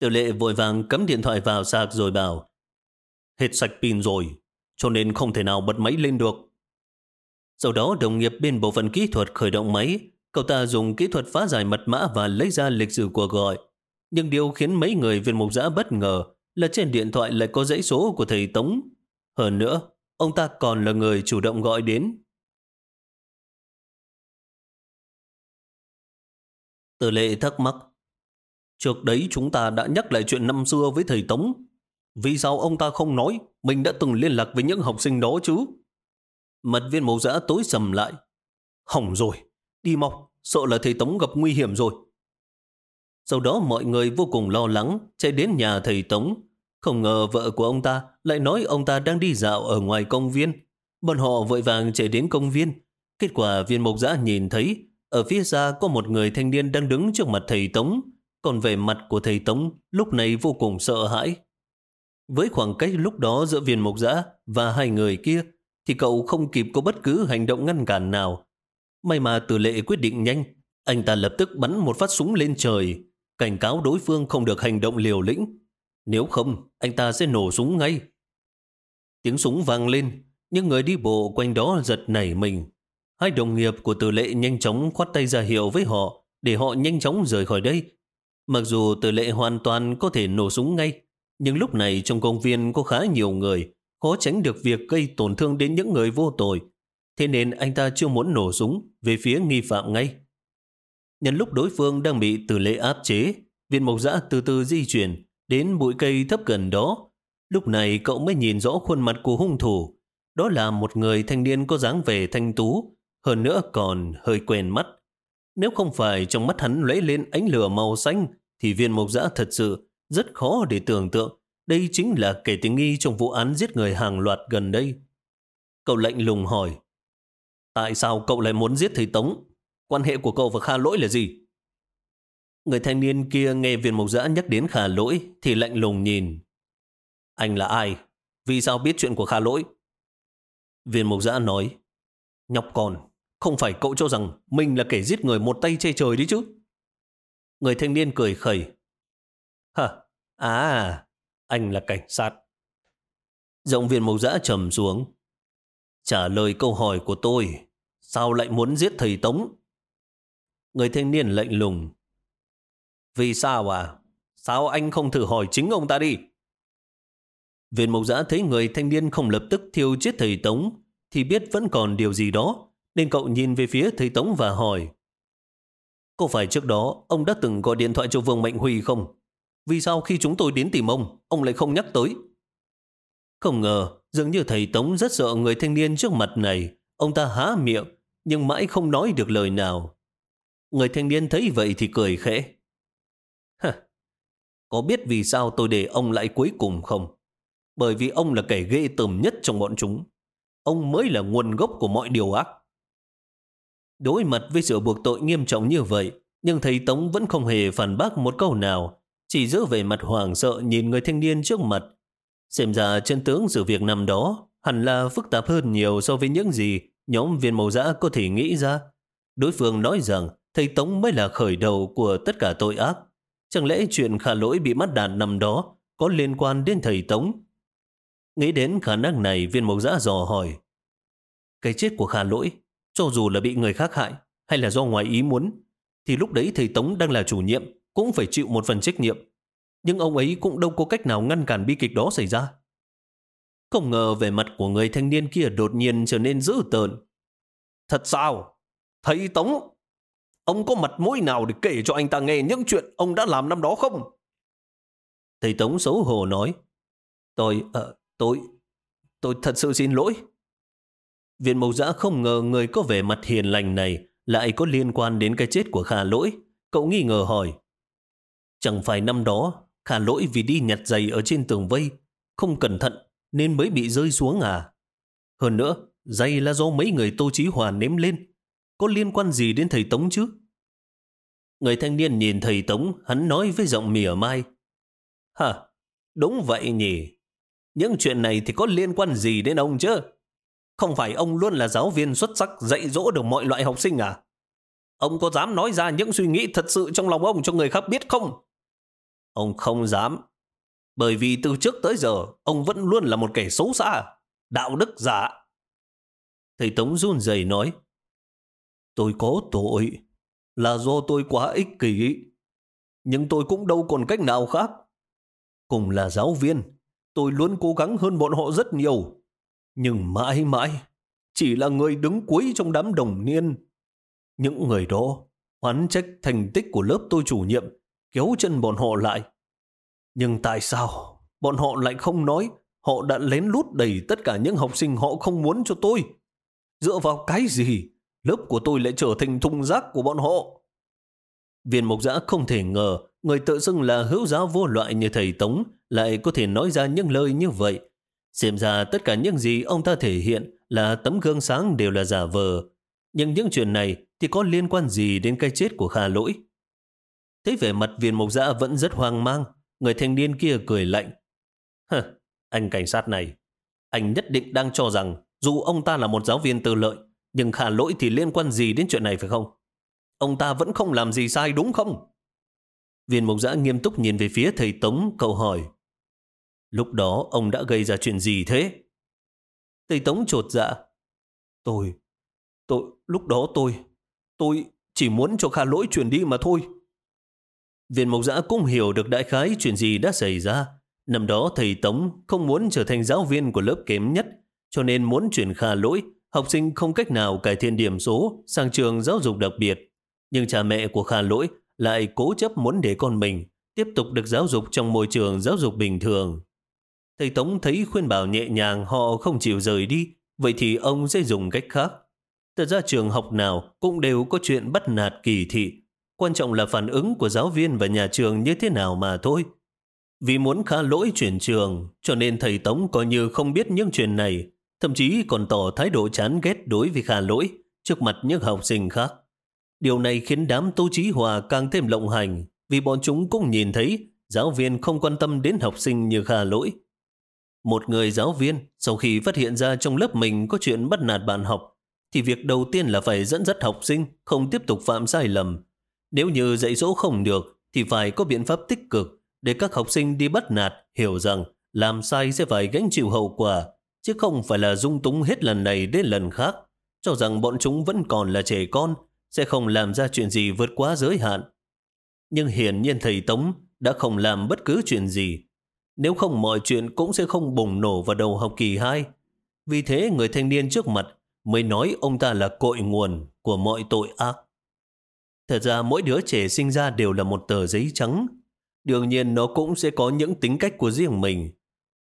Tử lệ vội vàng cắm điện thoại vào sạc rồi bảo. Hết sạch pin rồi, cho nên không thể nào bật máy lên được. Sau đó đồng nghiệp bên bộ phận kỹ thuật khởi động máy, cậu ta dùng kỹ thuật phá giải mật mã và lấy ra lịch sử cuộc gọi. Nhưng điều khiến mấy người viên mục giã bất ngờ là trên điện thoại lại có dãy số của thầy Tống. Hơn nữa, ông ta còn là người chủ động gọi đến. Tử lệ thắc mắc. Trước đấy chúng ta đã nhắc lại chuyện năm xưa với thầy Tống. Vì sao ông ta không nói mình đã từng liên lạc với những học sinh đó chứ? Mật viên mẫu giã tối sầm lại. Hỏng rồi, đi mau, sợ là thầy Tống gặp nguy hiểm rồi. Sau đó mọi người vô cùng lo lắng, chạy đến nhà thầy Tống. Không ngờ vợ của ông ta lại nói ông ta đang đi dạo ở ngoài công viên. Bọn họ vội vàng chạy đến công viên. Kết quả viên mộc giã nhìn thấy, ở phía xa có một người thanh niên đang đứng trước mặt thầy Tống. Còn về mặt của thầy Tống lúc này vô cùng sợ hãi. Với khoảng cách lúc đó giữa viên mộc giã và hai người kia, thì cậu không kịp có bất cứ hành động ngăn cản nào. May mà tử lệ quyết định nhanh, anh ta lập tức bắn một phát súng lên trời, cảnh cáo đối phương không được hành động liều lĩnh. Nếu không, anh ta sẽ nổ súng ngay. Tiếng súng vang lên, những người đi bộ quanh đó giật nảy mình. Hai đồng nghiệp của tử lệ nhanh chóng khoát tay ra hiệu với họ để họ nhanh chóng rời khỏi đây. Mặc dù tử lệ hoàn toàn có thể nổ súng ngay, nhưng lúc này trong công viên có khá nhiều người, khó tránh được việc gây tổn thương đến những người vô tội. Thế nên anh ta chưa muốn nổ súng về phía nghi phạm ngay. Nhân lúc đối phương đang bị tử lệ áp chế, viên mộc giã từ từ di chuyển đến bụi cây thấp gần đó. Lúc này cậu mới nhìn rõ khuôn mặt của hung thủ. Đó là một người thanh niên có dáng vẻ thanh tú, hơn nữa còn hơi quen mắt. Nếu không phải trong mắt hắn lóe lên ánh lửa màu xanh, thì viên mộc giã thật sự rất khó để tưởng tượng đây chính là kẻ tình nghi trong vụ án giết người hàng loạt gần đây. Cậu lạnh lùng hỏi, tại sao cậu lại muốn giết thầy Tống? Quan hệ của cậu và Kha Lỗi là gì? Người thanh niên kia nghe viên mộc giã nhắc đến Kha Lỗi thì lạnh lùng nhìn. Anh là ai? Vì sao biết chuyện của Kha Lỗi? Viên mộc giã nói, nhóc con, không phải cậu cho rằng mình là kẻ giết người một tay che trời đi chứ? Người thanh niên cười khẩy. Hả? À, anh là cảnh sát. Giọng viên mộc dã trầm xuống. Trả lời câu hỏi của tôi, sao lại muốn giết thầy Tống? Người thanh niên lạnh lùng. Vì sao à? Sao anh không thử hỏi chính ông ta đi? Viên mộc dã thấy người thanh niên không lập tức thiêu chết thầy Tống, thì biết vẫn còn điều gì đó, nên cậu nhìn về phía thầy Tống và hỏi. Có phải trước đó ông đã từng gọi điện thoại cho Vương Mạnh Huy không? Vì sao khi chúng tôi đến tìm ông, ông lại không nhắc tới? Không ngờ, dường như thầy Tống rất sợ người thanh niên trước mặt này. Ông ta há miệng, nhưng mãi không nói được lời nào. Người thanh niên thấy vậy thì cười khẽ. Hả, có biết vì sao tôi để ông lại cuối cùng không? Bởi vì ông là kẻ ghê tởm nhất trong bọn chúng. Ông mới là nguồn gốc của mọi điều ác. Đối mặt với sự buộc tội nghiêm trọng như vậy, nhưng thấy Tống vẫn không hề phản bác một câu nào, chỉ giữ về mặt hoảng sợ nhìn người thanh niên trước mặt. Xem ra chân tướng sự việc nằm đó hẳn là phức tạp hơn nhiều so với những gì nhóm viên màu dã có thể nghĩ ra. Đối phương nói rằng thầy Tống mới là khởi đầu của tất cả tội ác. Chẳng lẽ chuyện khả lỗi bị mắt đạn nằm đó có liên quan đến thầy Tống? Nghĩ đến khả năng này viên mộc giã dò hỏi. Cái chết của khả lỗi, cho dù là bị người khác hại hay là do ngoài ý muốn, thì lúc đấy thầy Tống đang là chủ nhiệm cũng phải chịu một phần trách nhiệm. Nhưng ông ấy cũng đâu có cách nào ngăn cản bi kịch đó xảy ra. Không ngờ về mặt của người thanh niên kia đột nhiên trở nên dữ tợn. Thật sao? Thầy Tống, ông có mặt mũi nào để kể cho anh ta nghe những chuyện ông đã làm năm đó không? Thầy Tống xấu hổ nói. Tôi, uh, tôi, tôi thật sự xin lỗi. Viện mộc giã không ngờ người có vẻ mặt hiền lành này lại có liên quan đến cái chết của Khả Lỗi. Cậu nghi ngờ hỏi. Chẳng phải năm đó Khả Lỗi vì đi nhặt giày ở trên tường vây, không cẩn thận nên mới bị rơi xuống à? Hơn nữa, giày là do mấy người Tô Chí Hòa ném lên. Có liên quan gì đến thầy Tống chứ? Người thanh niên nhìn thầy Tống, hắn nói với giọng mỉa mai. Hả, đúng vậy nhỉ. Những chuyện này thì có liên quan gì đến ông chứ? Không phải ông luôn là giáo viên xuất sắc dạy dỗ được mọi loại học sinh à? Ông có dám nói ra những suy nghĩ thật sự trong lòng ông cho người khác biết không? Ông không dám. Bởi vì từ trước tới giờ, ông vẫn luôn là một kẻ xấu xa, đạo đức giả. Thầy Tống run rẩy nói, Tôi có tội, là do tôi quá ích kỷ. Nhưng tôi cũng đâu còn cách nào khác. cùng là giáo viên, tôi luôn cố gắng hơn bọn họ rất nhiều. Nhưng mãi mãi, chỉ là người đứng cuối trong đám đồng niên. Những người đó oán trách thành tích của lớp tôi chủ nhiệm, kéo chân bọn họ lại. Nhưng tại sao bọn họ lại không nói họ đã lén lút đẩy tất cả những học sinh họ không muốn cho tôi? Dựa vào cái gì lớp của tôi lại trở thành thùng rác của bọn họ? Viên mục giã không thể ngờ người tự xưng là hữu giáo vô loại như thầy Tống lại có thể nói ra những lời như vậy. Xem ra tất cả những gì ông ta thể hiện là tấm gương sáng đều là giả vờ. Nhưng những chuyện này thì có liên quan gì đến cái chết của Kha Lỗi? Thấy vẻ mặt viên mộc dã vẫn rất hoang mang, người thanh niên kia cười lạnh. Hờ, anh cảnh sát này, anh nhất định đang cho rằng dù ông ta là một giáo viên tư lợi, nhưng Kha Lỗi thì liên quan gì đến chuyện này phải không? Ông ta vẫn không làm gì sai đúng không? Viên mộc dã nghiêm túc nhìn về phía thầy Tống, cậu hỏi. Lúc đó ông đã gây ra chuyện gì thế? Thầy Tống trột dạ. Tôi, tôi, lúc đó tôi, tôi chỉ muốn cho Kha lỗi chuyển đi mà thôi. Viên mộc giã cũng hiểu được đại khái chuyện gì đã xảy ra. Năm đó thầy Tống không muốn trở thành giáo viên của lớp kém nhất, cho nên muốn chuyển Kha lỗi, học sinh không cách nào cải thiện điểm số sang trường giáo dục đặc biệt. Nhưng cha mẹ của Kha lỗi lại cố chấp muốn để con mình tiếp tục được giáo dục trong môi trường giáo dục bình thường. Thầy Tống thấy khuyên bảo nhẹ nhàng họ không chịu rời đi, vậy thì ông sẽ dùng cách khác. Thật ra trường học nào cũng đều có chuyện bắt nạt kỳ thị. Quan trọng là phản ứng của giáo viên và nhà trường như thế nào mà thôi. Vì muốn khá lỗi chuyển trường, cho nên thầy Tống coi như không biết những chuyện này, thậm chí còn tỏ thái độ chán ghét đối với khả lỗi trước mặt những học sinh khác. Điều này khiến đám Tô Chí Hòa càng thêm lộng hành, vì bọn chúng cũng nhìn thấy giáo viên không quan tâm đến học sinh như khả lỗi. Một người giáo viên, sau khi phát hiện ra trong lớp mình có chuyện bắt nạt bạn học, thì việc đầu tiên là phải dẫn dắt học sinh không tiếp tục phạm sai lầm. Nếu như dạy dỗ không được, thì phải có biện pháp tích cực để các học sinh đi bắt nạt hiểu rằng làm sai sẽ phải gánh chịu hậu quả, chứ không phải là dung túng hết lần này đến lần khác, cho rằng bọn chúng vẫn còn là trẻ con, sẽ không làm ra chuyện gì vượt quá giới hạn. Nhưng hiển nhiên thầy Tống đã không làm bất cứ chuyện gì. Nếu không mọi chuyện cũng sẽ không bùng nổ vào đầu học kỳ 2. Vì thế người thanh niên trước mặt mới nói ông ta là cội nguồn của mọi tội ác. Thật ra mỗi đứa trẻ sinh ra đều là một tờ giấy trắng. Đương nhiên nó cũng sẽ có những tính cách của riêng mình.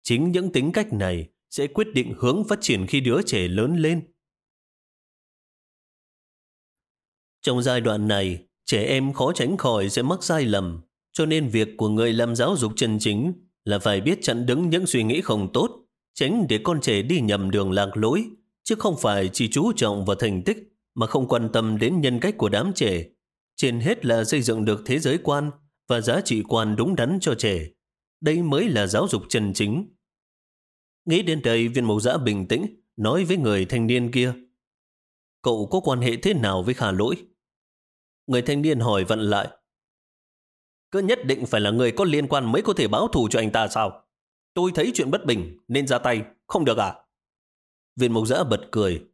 Chính những tính cách này sẽ quyết định hướng phát triển khi đứa trẻ lớn lên. Trong giai đoạn này, trẻ em khó tránh khỏi sẽ mắc sai lầm, cho nên việc của người làm giáo dục chân chính là phải biết chặn đứng những suy nghĩ không tốt, tránh để con trẻ đi nhầm đường lạc lối, chứ không phải chỉ chú trọng vào thành tích mà không quan tâm đến nhân cách của đám trẻ. Trên hết là xây dựng được thế giới quan và giá trị quan đúng đắn cho trẻ. Đây mới là giáo dục chân chính. Nghĩ đến đây viên mẫu giã bình tĩnh, nói với người thanh niên kia. Cậu có quan hệ thế nào với khả lỗi? Người thanh niên hỏi vặn lại. Cứ nhất định phải là người có liên quan mới có thể báo thù cho anh ta sao? Tôi thấy chuyện bất bình nên ra tay, không được à? Viên mộc giã bật cười.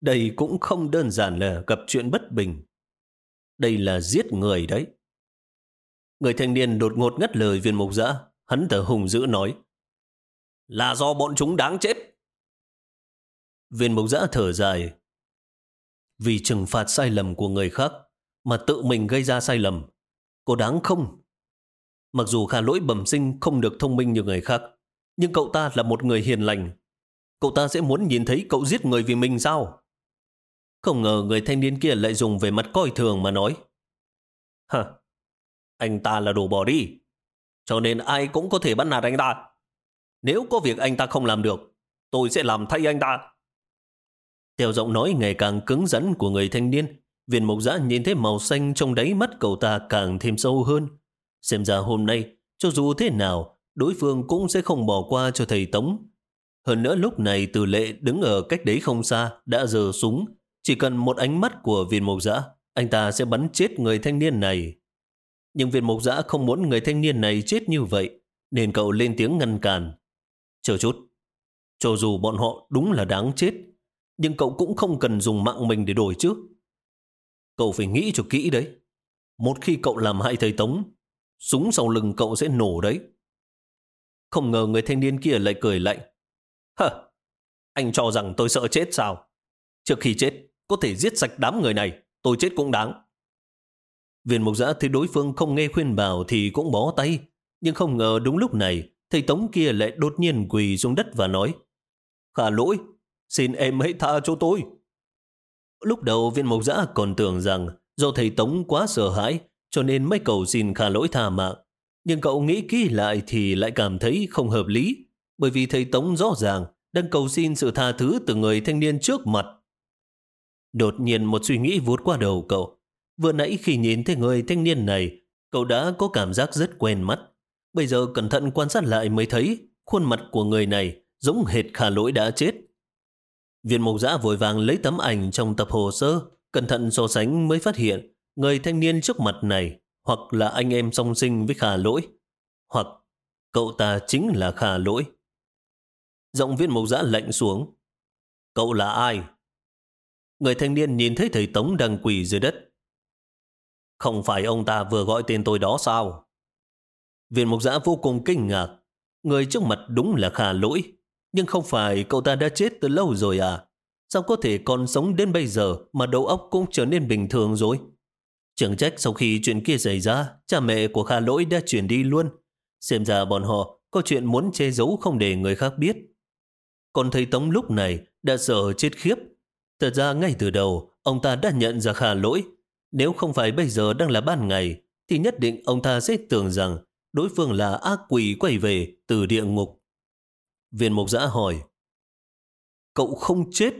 Đây cũng không đơn giản là gặp chuyện bất bình. Đây là giết người đấy. Người thanh niên đột ngột ngắt lời viên mộc giã. Hắn thở hùng dữ nói. Là do bọn chúng đáng chết. Viên mộc giã thở dài. Vì trừng phạt sai lầm của người khác mà tự mình gây ra sai lầm. Có đáng không? Mặc dù khả lỗi bẩm sinh không được thông minh như người khác, nhưng cậu ta là một người hiền lành, cậu ta sẽ muốn nhìn thấy cậu giết người vì mình sao? Không ngờ người thanh niên kia lại dùng về mặt coi thường mà nói. Hả? Anh ta là đồ bỏ đi. Cho nên ai cũng có thể bắt nạt anh ta. Nếu có việc anh ta không làm được, tôi sẽ làm thay anh ta. Theo giọng nói ngày càng cứng rắn của người thanh niên, viên mộc giã nhìn thấy màu xanh trong đáy mắt cậu ta càng thêm sâu hơn. Xem ra hôm nay, cho dù thế nào, đối phương cũng sẽ không bỏ qua cho thầy Tống. Hơn nữa lúc này từ lệ đứng ở cách đấy không xa, đã giờ súng. Chỉ cần một ánh mắt của viên mộc giã, anh ta sẽ bắn chết người thanh niên này. Nhưng viên mộc giã không muốn người thanh niên này chết như vậy, nên cậu lên tiếng ngăn cản. Chờ chút, cho dù bọn họ đúng là đáng chết, nhưng cậu cũng không cần dùng mạng mình để đổi chứ. Cậu phải nghĩ cho kỹ đấy. Một khi cậu làm hại thầy Tống, súng sau lưng cậu sẽ nổ đấy. Không ngờ người thanh niên kia lại cười lạnh. Hờ, anh cho rằng tôi sợ chết sao? Trước khi chết, có thể giết sạch đám người này, tôi chết cũng đáng. Viên mục giã thấy đối phương không nghe khuyên bảo thì cũng bó tay, nhưng không ngờ đúng lúc này, thầy Tống kia lại đột nhiên quỳ xuống đất và nói Khả lỗi, xin em hãy tha cho tôi. Lúc đầu viên mộc giã còn tưởng rằng do thầy Tống quá sợ hãi cho nên mới cầu xin khả lỗi tha mạng. Nhưng cậu nghĩ kỹ lại thì lại cảm thấy không hợp lý bởi vì thầy Tống rõ ràng đang cầu xin sự tha thứ từ người thanh niên trước mặt. Đột nhiên một suy nghĩ vút qua đầu cậu. Vừa nãy khi nhìn thấy người thanh niên này, cậu đã có cảm giác rất quen mắt. Bây giờ cẩn thận quan sát lại mới thấy khuôn mặt của người này giống hệt khả lỗi đã chết. Viên mục giã vội vàng lấy tấm ảnh trong tập hồ sơ, cẩn thận so sánh mới phát hiện người thanh niên trước mặt này hoặc là anh em song sinh với khả lỗi, hoặc cậu ta chính là khả lỗi. Giọng viên mục giã lạnh xuống. Cậu là ai? Người thanh niên nhìn thấy thầy Tống đang quỳ dưới đất. Không phải ông ta vừa gọi tên tôi đó sao? Viên mục giã vô cùng kinh ngạc. Người trước mặt đúng là khả lỗi. Nhưng không phải cậu ta đã chết từ lâu rồi à? Sao có thể còn sống đến bây giờ mà đầu óc cũng trở nên bình thường rồi? Chẳng trách sau khi chuyện kia xảy ra, cha mẹ của Kha Lỗi đã chuyển đi luôn. Xem ra bọn họ có chuyện muốn che giấu không để người khác biết. Còn thầy Tống lúc này đã sợ chết khiếp. Thật ra ngay từ đầu, ông ta đã nhận ra Kha Lỗi. Nếu không phải bây giờ đang là ban ngày, thì nhất định ông ta sẽ tưởng rằng đối phương là ác quỷ quay về từ địa ngục. Viên mục giã hỏi, Cậu không chết?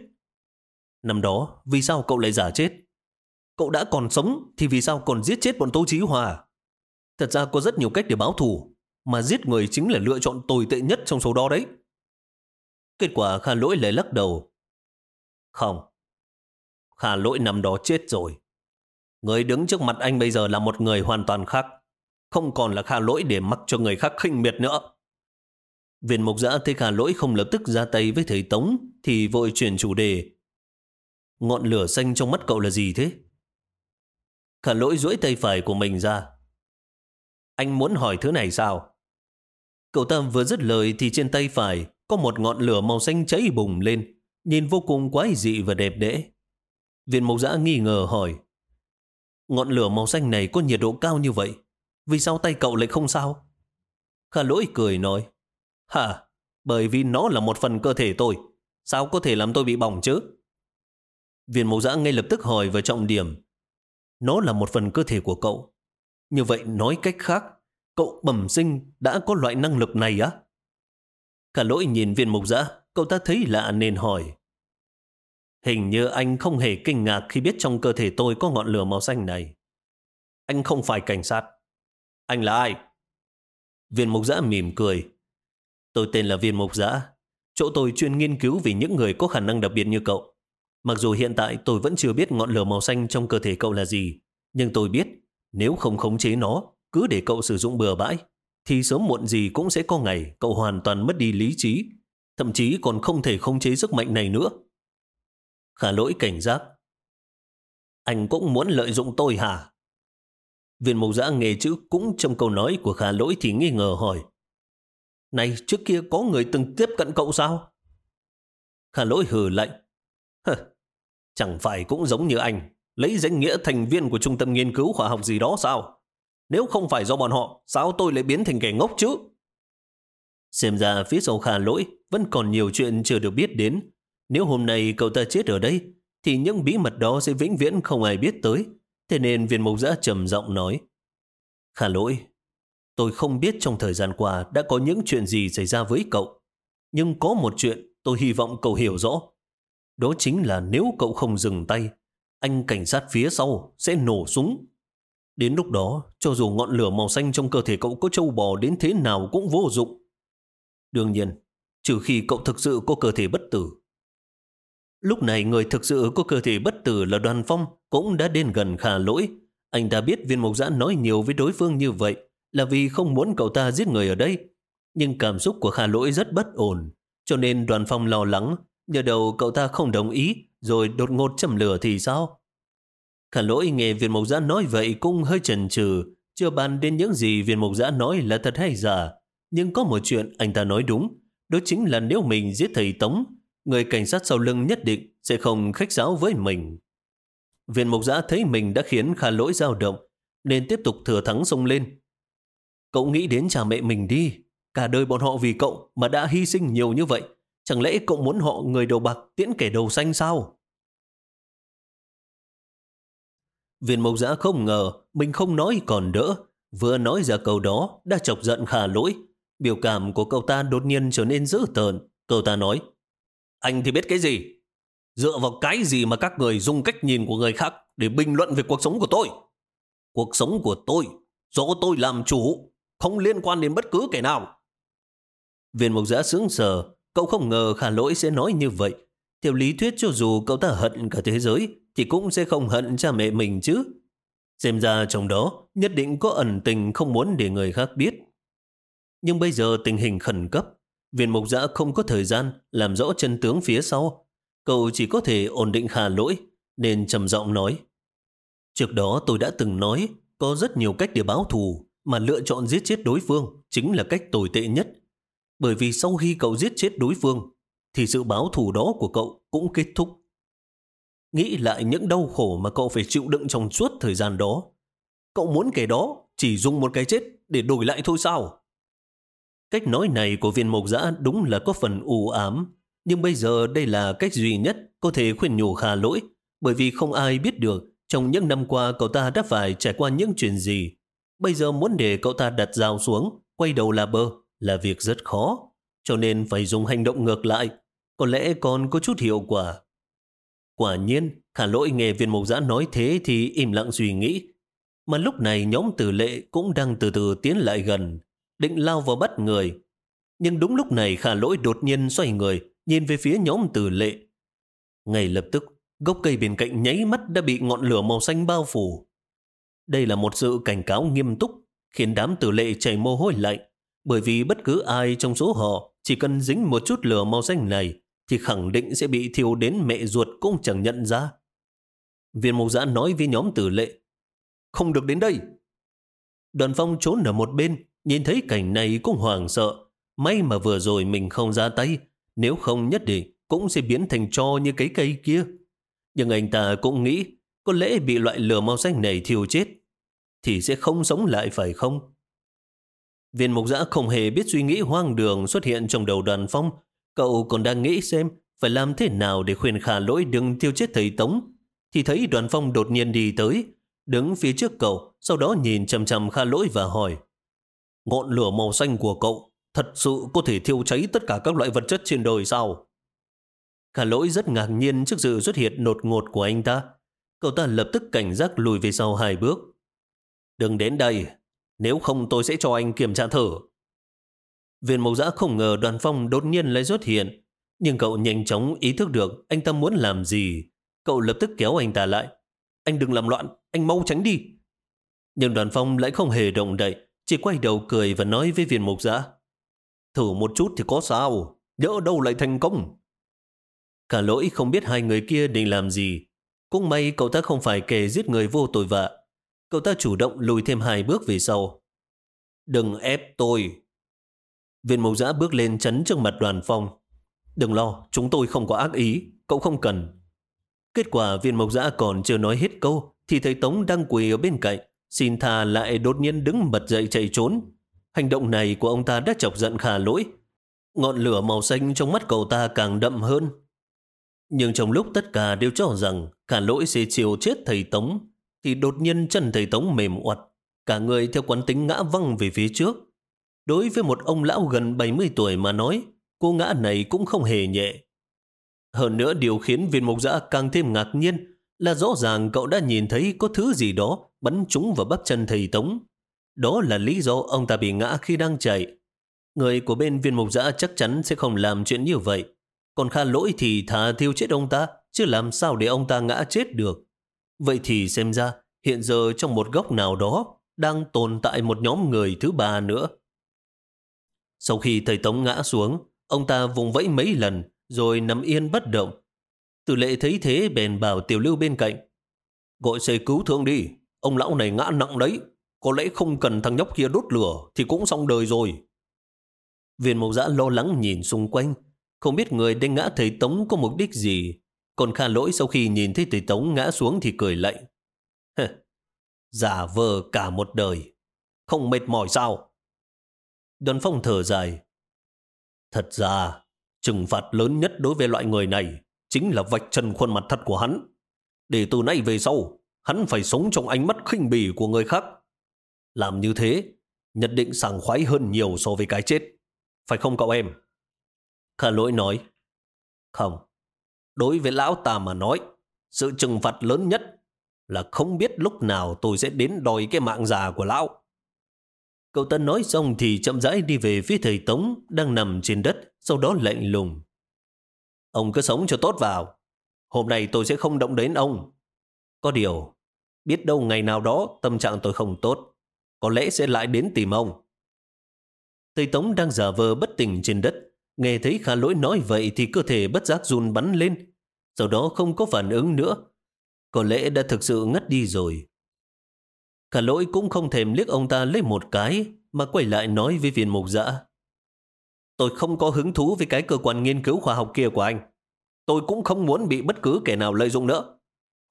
Năm đó, vì sao cậu lại giả chết? Cậu đã còn sống thì vì sao còn giết chết bọn Tô Chí Hòa? Thật ra có rất nhiều cách để báo thù, mà giết người chính là lựa chọn tồi tệ nhất trong số đó đấy. Kết quả Kha Lỗi lại lắc đầu. Không, Kha Lỗi năm đó chết rồi. Người đứng trước mặt anh bây giờ là một người hoàn toàn khác. Không còn là Kha Lỗi để mặc cho người khác khinh miệt nữa. Viên mục giã thấy Khả Lỗi không lập tức ra tay với thầy Tống thì vội chuyển chủ đề. Ngọn lửa xanh trong mắt cậu là gì thế? Khả lỗi duỗi tay phải của mình ra. Anh muốn hỏi thứ này sao? Cậu ta vừa dứt lời thì trên tay phải có một ngọn lửa màu xanh cháy bùng lên, nhìn vô cùng quái dị và đẹp đẽ. Viện mộc giã nghi ngờ hỏi. Ngọn lửa màu xanh này có nhiệt độ cao như vậy, vì sao tay cậu lại không sao? Khả lỗi cười nói. Hả? Bởi vì nó là một phần cơ thể tôi. Sao có thể làm tôi bị bỏng chứ? Viên mộc giã ngay lập tức hỏi vào trọng điểm. Nó là một phần cơ thể của cậu. Như vậy nói cách khác, cậu bẩm sinh đã có loại năng lực này á? Cả lỗi nhìn viên mục giã, cậu ta thấy lạ nên hỏi. Hình như anh không hề kinh ngạc khi biết trong cơ thể tôi có ngọn lửa màu xanh này. Anh không phải cảnh sát. Anh là ai? Viên mục giã mỉm cười. Tôi tên là viên mộc giã. Chỗ tôi chuyên nghiên cứu về những người có khả năng đặc biệt như cậu. Mặc dù hiện tại tôi vẫn chưa biết ngọn lửa màu xanh trong cơ thể cậu là gì, nhưng tôi biết nếu không khống chế nó, cứ để cậu sử dụng bừa bãi, thì sớm muộn gì cũng sẽ có ngày cậu hoàn toàn mất đi lý trí, thậm chí còn không thể khống chế sức mạnh này nữa. Khả lỗi cảnh giác. Anh cũng muốn lợi dụng tôi hả? Viên mộc giã nghề chữ cũng trong câu nói của khả lỗi thì nghi ngờ hỏi. Này, trước kia có người từng tiếp cận cậu sao? Khả lỗi hừ lạnh. Chẳng phải cũng giống như anh, lấy danh nghĩa thành viên của trung tâm nghiên cứu khoa học gì đó sao? Nếu không phải do bọn họ, sao tôi lại biến thành kẻ ngốc chứ? Xem ra phía sau khả lỗi vẫn còn nhiều chuyện chưa được biết đến. Nếu hôm nay cậu ta chết ở đây, thì những bí mật đó sẽ vĩnh viễn không ai biết tới. Thế nên viên mục giã trầm giọng nói. Khả lỗi, tôi không biết trong thời gian qua đã có những chuyện gì xảy ra với cậu. Nhưng có một chuyện tôi hy vọng cậu hiểu rõ. Đó chính là nếu cậu không dừng tay, anh cảnh sát phía sau sẽ nổ súng. Đến lúc đó, cho dù ngọn lửa màu xanh trong cơ thể cậu có trâu bò đến thế nào cũng vô dụng. Đương nhiên, trừ khi cậu thực sự có cơ thể bất tử. Lúc này người thực sự có cơ thể bất tử là đoàn phong cũng đã đến gần khả lỗi. Anh ta biết viên mộc giã nói nhiều với đối phương như vậy là vì không muốn cậu ta giết người ở đây. Nhưng cảm xúc của khả lỗi rất bất ổn, cho nên đoàn phong lo lắng Nhờ đầu cậu ta không đồng ý, rồi đột ngột châm lửa thì sao? Khả lỗi nghe viên mộc giã nói vậy cũng hơi chần chừ, chưa bàn đến những gì viên mộc giã nói là thật hay giả. Nhưng có một chuyện anh ta nói đúng, đó chính là nếu mình giết thầy Tống, người cảnh sát sau lưng nhất định sẽ không khách sáo với mình. Viên Mộc giã thấy mình đã khiến Kha lỗi dao động, nên tiếp tục thừa thắng xông lên. Cậu nghĩ đến cha mẹ mình đi, cả đời bọn họ vì cậu mà đã hy sinh nhiều như vậy. Chẳng lẽ cậu muốn họ người đầu bạc tiễn kẻ đầu xanh sao? Viên mộc giã không ngờ mình không nói còn đỡ. Vừa nói ra câu đó đã chọc giận khả lỗi. Biểu cảm của cậu ta đột nhiên trở nên dữ tợn. Cậu ta nói, anh thì biết cái gì? Dựa vào cái gì mà các người dùng cách nhìn của người khác để bình luận về cuộc sống của tôi? Cuộc sống của tôi, do tôi làm chủ, không liên quan đến bất cứ kẻ nào. Viên mộc giã sướng sờ, cậu không ngờ khả lỗi sẽ nói như vậy. Theo lý thuyết cho dù cậu ta hận cả thế giới, thì cũng sẽ không hận cha mẹ mình chứ. Xem ra trong đó nhất định có ẩn tình không muốn để người khác biết. Nhưng bây giờ tình hình khẩn cấp, viên mục giã không có thời gian làm rõ chân tướng phía sau. Cậu chỉ có thể ổn định khả lỗi, nên trầm giọng nói. Trước đó tôi đã từng nói có rất nhiều cách để báo thù, mà lựa chọn giết chết đối phương chính là cách tồi tệ nhất. Bởi vì sau khi cậu giết chết đối phương, thì sự báo thù đó của cậu cũng kết thúc. Nghĩ lại những đau khổ mà cậu phải chịu đựng trong suốt thời gian đó. Cậu muốn kẻ đó chỉ dùng một cái chết để đổi lại thôi sao? Cách nói này của viên mộc giã đúng là có phần u ám. Nhưng bây giờ đây là cách duy nhất có thể khuyên nhủ khả lỗi. Bởi vì không ai biết được trong những năm qua cậu ta đã phải trải qua những chuyện gì. Bây giờ muốn để cậu ta đặt dao xuống, quay đầu là bơ là việc rất khó. Cho nên phải dùng hành động ngược lại. Có lẽ còn có chút hiệu quả. Quả nhiên, khả lỗi nghe viên mục giã nói thế thì im lặng suy nghĩ. Mà lúc này nhóm tử lệ cũng đang từ từ tiến lại gần, định lao vào bắt người. Nhưng đúng lúc này khả lỗi đột nhiên xoay người, nhìn về phía nhóm tử lệ. Ngay lập tức, gốc cây bên cạnh nháy mắt đã bị ngọn lửa màu xanh bao phủ. Đây là một sự cảnh cáo nghiêm túc, khiến đám tử lệ chảy mồ hôi lạnh, bởi vì bất cứ ai trong số họ chỉ cần dính một chút lửa màu xanh này thì khẳng định sẽ bị thiêu đến mẹ ruột cũng chẳng nhận ra. Viên mục giã nói với nhóm tử lệ, không được đến đây. Đoàn phong trốn ở một bên, nhìn thấy cảnh này cũng hoảng sợ. May mà vừa rồi mình không ra tay, nếu không nhất định cũng sẽ biến thành cho như cái cây kia. Nhưng anh ta cũng nghĩ, có lẽ bị loại lửa màu xanh này thiêu chết, thì sẽ không sống lại phải không? Viên mục giã không hề biết suy nghĩ hoang đường xuất hiện trong đầu đoàn phong, Cậu còn đang nghĩ xem phải làm thế nào để khuyên khả lỗi đừng tiêu chết thầy Tống. Thì thấy đoàn phong đột nhiên đi tới, đứng phía trước cậu, sau đó nhìn chầm chầm khả lỗi và hỏi. Ngọn lửa màu xanh của cậu thật sự có thể thiêu cháy tất cả các loại vật chất trên đời sao? Khả lỗi rất ngạc nhiên trước sự xuất hiện nột ngột của anh ta. Cậu ta lập tức cảnh giác lùi về sau hai bước. Đừng đến đây, nếu không tôi sẽ cho anh kiểm tra thử. Viên mộc giã không ngờ đoàn phong đột nhiên lại xuất hiện. Nhưng cậu nhanh chóng ý thức được anh ta muốn làm gì. Cậu lập tức kéo anh ta lại. Anh đừng làm loạn, anh mau tránh đi. Nhưng đoàn phong lại không hề động đậy, chỉ quay đầu cười và nói với viên mục giã. Thử một chút thì có sao, nhỡ đâu lại thành công. Cả lỗi không biết hai người kia định làm gì. Cũng may cậu ta không phải kẻ giết người vô tội vạ. Cậu ta chủ động lùi thêm hai bước về sau. Đừng ép tôi, Viên mộc giã bước lên chấn trước mặt đoàn phong. Đừng lo, chúng tôi không có ác ý, cậu không cần. Kết quả viên mộc giã còn chưa nói hết câu, thì thấy Tống đang quỳ ở bên cạnh. Xin tha lại đột nhiên đứng bật dậy chạy trốn. Hành động này của ông ta đã chọc giận khả lỗi. Ngọn lửa màu xanh trong mắt cậu ta càng đậm hơn. Nhưng trong lúc tất cả đều cho rằng khả lỗi sẽ chiều chết thầy Tống, thì đột nhiên chân thầy Tống mềm oặt. Cả người theo quán tính ngã văng về phía trước. Đối với một ông lão gần 70 tuổi mà nói, cô ngã này cũng không hề nhẹ. Hơn nữa điều khiến viên mục giã càng thêm ngạc nhiên là rõ ràng cậu đã nhìn thấy có thứ gì đó bắn trúng vào bắp chân thầy Tống. Đó là lý do ông ta bị ngã khi đang chạy. Người của bên viên mục giã chắc chắn sẽ không làm chuyện như vậy. Còn Kha lỗi thì thà thiêu chết ông ta, chứ làm sao để ông ta ngã chết được. Vậy thì xem ra, hiện giờ trong một góc nào đó, đang tồn tại một nhóm người thứ ba nữa. Sau khi thầy Tống ngã xuống, ông ta vùng vẫy mấy lần, rồi nằm yên bất động. Tử lệ thấy thế bèn bảo tiểu lưu bên cạnh. Gọi xe cứu thương đi, ông lão này ngã nặng đấy. Có lẽ không cần thằng nhóc kia đốt lửa thì cũng xong đời rồi. Viên mộc giã lo lắng nhìn xung quanh, không biết người đánh ngã thầy Tống có mục đích gì. Còn Kha lỗi sau khi nhìn thấy thầy Tống ngã xuống thì cười lạnh. Giả vờ cả một đời, không mệt mỏi sao? Đoàn phong thở dài. Thật ra, trừng phạt lớn nhất đối với loại người này chính là vạch trần khuôn mặt thật của hắn. Để từ nay về sau, hắn phải sống trong ánh mắt khinh bỉ của người khác. Làm như thế, nhất định sảng khoái hơn nhiều so với cái chết. Phải không cậu em? Khả lỗi nói. Không. Đối với lão ta mà nói, sự trừng phạt lớn nhất là không biết lúc nào tôi sẽ đến đòi cái mạng già của lão. Cậu ta nói xong thì chậm rãi đi về phía thầy Tống đang nằm trên đất, sau đó lạnh lùng. Ông cứ sống cho tốt vào. Hôm nay tôi sẽ không động đến ông. Có điều, biết đâu ngày nào đó tâm trạng tôi không tốt. Có lẽ sẽ lại đến tìm ông. Thầy Tống đang giả vờ bất tỉnh trên đất. Nghe thấy khả lỗi nói vậy thì cơ thể bất giác run bắn lên. Sau đó không có phản ứng nữa. Có lẽ đã thực sự ngất đi rồi. Khả lỗi cũng không thèm liếc ông ta lấy một cái mà quay lại nói với viên mục dã. Tôi không có hứng thú với cái cơ quan nghiên cứu khoa học kia của anh. Tôi cũng không muốn bị bất cứ kẻ nào lợi dụng nữa.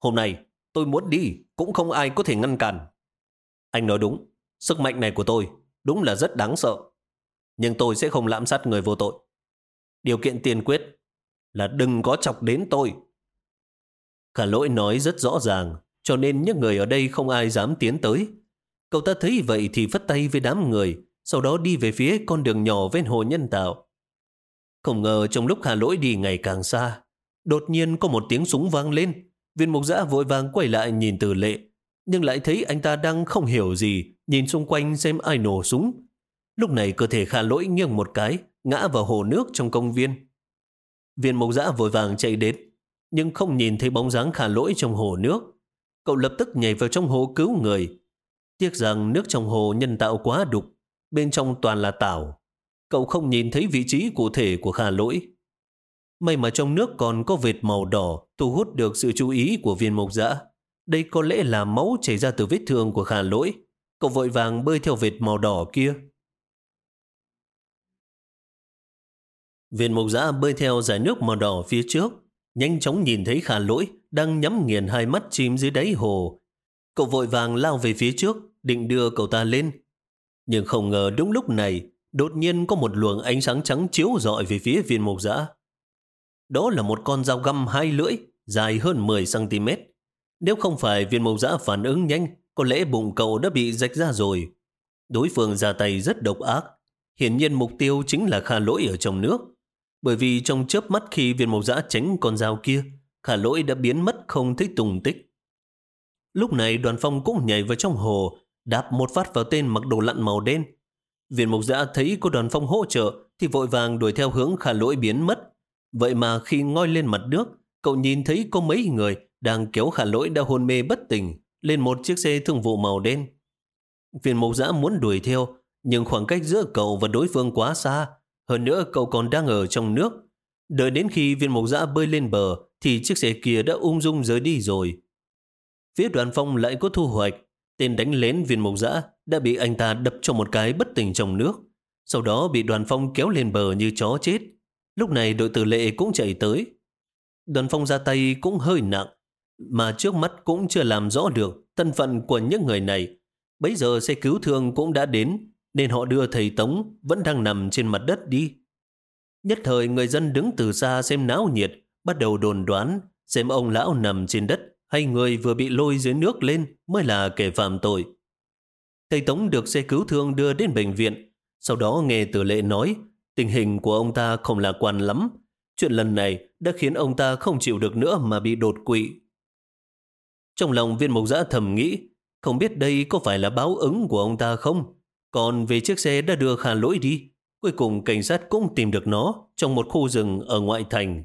Hôm nay, tôi muốn đi, cũng không ai có thể ngăn cản. Anh nói đúng, sức mạnh này của tôi đúng là rất đáng sợ. Nhưng tôi sẽ không lãm sát người vô tội. Điều kiện tiên quyết là đừng có chọc đến tôi. Khả lỗi nói rất rõ ràng, cho nên những người ở đây không ai dám tiến tới. Cậu ta thấy vậy thì phất tay với đám người, sau đó đi về phía con đường nhỏ ven hồ nhân tạo. Không ngờ trong lúc Hà Lỗi đi ngày càng xa, đột nhiên có một tiếng súng vang lên. Viên mục giã vội vàng quay lại nhìn từ lệ, nhưng lại thấy anh ta đang không hiểu gì, nhìn xung quanh xem ai nổ súng. Lúc này cơ thể Hà Lỗi nghiêng một cái, ngã vào hồ nước trong công viên. Viên Mộc Dã vội vàng chạy đến, nhưng không nhìn thấy bóng dáng khả Lỗi trong hồ nước. Cậu lập tức nhảy vào trong hồ cứu người. Tiếc rằng nước trong hồ nhân tạo quá đục, bên trong toàn là tảo. Cậu không nhìn thấy vị trí cụ thể của Kha Lỗi. May mà trong nước còn có vệt màu đỏ thu hút được sự chú ý của viên mộc dã. Đây có lẽ là máu chảy ra từ vết thương của Kha Lỗi. Cậu vội vàng bơi theo vệt màu đỏ kia. Viên mộc giã bơi theo dải nước màu đỏ phía trước, nhanh chóng nhìn thấy Kha Lỗi đang nhắm nghiền hai mắt chìm dưới đáy hồ. Cậu vội vàng lao về phía trước, định đưa cậu ta lên. Nhưng không ngờ đúng lúc này, đột nhiên có một luồng ánh sáng trắng chiếu rọi về phía viên mục giã. Đó là một con dao găm hai lưỡi, dài hơn 10cm. Nếu không phải viên mục giã phản ứng nhanh, có lẽ bụng cậu đã bị rạch ra rồi. Đối phương ra tay rất độc ác. Hiển nhiên mục tiêu chính là Kha Lỗi ở trong nước. Bởi vì trong chớp mắt khi viên Mộc giã tránh con dao kia, Khả Lỗi đã biến mất không thấy tùng tích. Lúc này đoàn phong cũng nhảy vào trong hồ, đạp một phát vào tên mặc đồ lặn màu đen. Viên Mộc giã thấy có đoàn phong hỗ trợ thì vội vàng đuổi theo hướng khả lỗi biến mất. Vậy mà khi ngoi lên mặt nước, cậu nhìn thấy có mấy người đang kéo khả lỗi đã hôn mê bất tỉnh lên một chiếc xe thương vụ màu đen. Viên Mộc giã muốn đuổi theo, nhưng khoảng cách giữa cậu và đối phương quá xa. Hơn nữa cậu còn đang ở trong nước. Đợi đến khi viên mộc dã bơi lên bờ thì chiếc xe kia đã ung dung rời đi rồi. Phía đoàn phong lại có thu hoạch Tên đánh lén viên mộc dã đã bị anh ta đập cho một cái bất tỉnh trong nước. Sau đó bị đoàn phong kéo lên bờ như chó chết. Lúc này đội tử lệ cũng chạy tới. Đoàn phong ra tay cũng hơi nặng, mà trước mắt cũng chưa làm rõ được thân phận của những người này. Bây giờ xe cứu thương cũng đã đến, nên họ đưa thầy Tống vẫn đang nằm trên mặt đất đi. Nhất thời người dân đứng từ xa xem náo nhiệt, bắt đầu đồn đoán xem ông lão nằm trên đất hay người vừa bị lôi dưới nước lên mới là kẻ phạm tội. Thầy Tống được xe cứu thương đưa đến bệnh viện, sau đó nghe tử lệ nói tình hình của ông ta không lạc quan lắm. Chuyện lần này đã khiến ông ta không chịu được nữa mà bị đột quỵ. Trong lòng viên mục giã thầm nghĩ, không biết đây có phải là báo ứng của ông ta không? Còn về chiếc xe đã đưa Hà lỗi đi, cuối cùng cảnh sát cũng tìm được nó trong một khu rừng ở ngoại thành.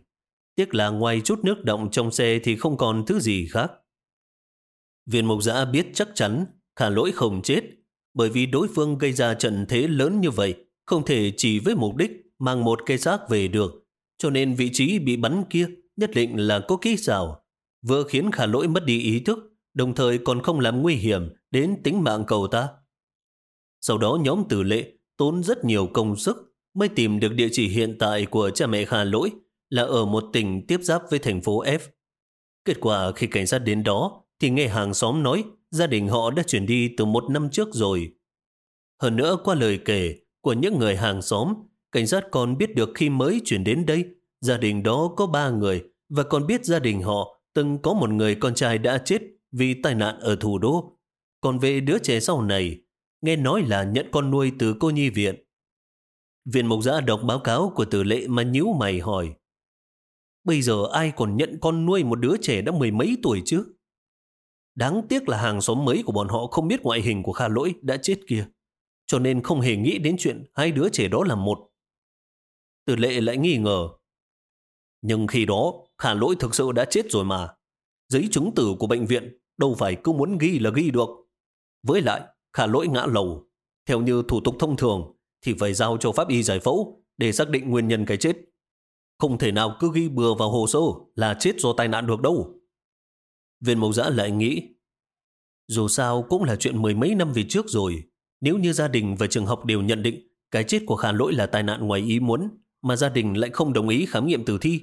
Tiếc là ngoài chút nước động trong xe thì không còn thứ gì khác. Viên mục giã biết chắc chắn Hà lỗi không chết, bởi vì đối phương gây ra trận thế lớn như vậy, không thể chỉ với mục đích mang một cây xác về được, cho nên vị trí bị bắn kia nhất định là có kỹ xảo, vừa khiến khả lỗi mất đi ý thức, đồng thời còn không làm nguy hiểm đến tính mạng cầu ta. Sau đó nhóm tử lệ tốn rất nhiều công sức mới tìm được địa chỉ hiện tại của cha mẹ Kha Lỗi là ở một tỉnh tiếp giáp với thành phố F. Kết quả khi cảnh sát đến đó thì nghe hàng xóm nói gia đình họ đã chuyển đi từ một năm trước rồi. Hơn nữa qua lời kể của những người hàng xóm, cảnh sát còn biết được khi mới chuyển đến đây, gia đình đó có ba người và còn biết gia đình họ từng có một người con trai đã chết vì tai nạn ở thủ đô. Còn về đứa trẻ sau này, nghe nói là nhận con nuôi từ cô nhi viện. Viện Mộc Giã đọc báo cáo của tử lệ mà nhíu mày hỏi. Bây giờ ai còn nhận con nuôi một đứa trẻ đã mười mấy tuổi chứ? Đáng tiếc là hàng xóm mới của bọn họ không biết ngoại hình của Kha Lỗi đã chết kia, cho nên không hề nghĩ đến chuyện hai đứa trẻ đó là một. Tử lệ lại nghi ngờ. Nhưng khi đó, Kha Lỗi thực sự đã chết rồi mà. Giấy chứng tử của bệnh viện đâu phải cứ muốn ghi là ghi được. Với lại, khả Lỗi ngã lầu. Theo như thủ tục thông thường, thì phải giao cho pháp y giải phẫu để xác định nguyên nhân cái chết. Không thể nào cứ ghi bừa vào hồ sơ là chết do tai nạn được đâu. Viên mẫu giã lại nghĩ, dù sao cũng là chuyện mười mấy năm về trước rồi. Nếu như gia đình và trường học đều nhận định cái chết của Khả Lỗi là tai nạn ngoài ý muốn, mà gia đình lại không đồng ý khám nghiệm tử thi,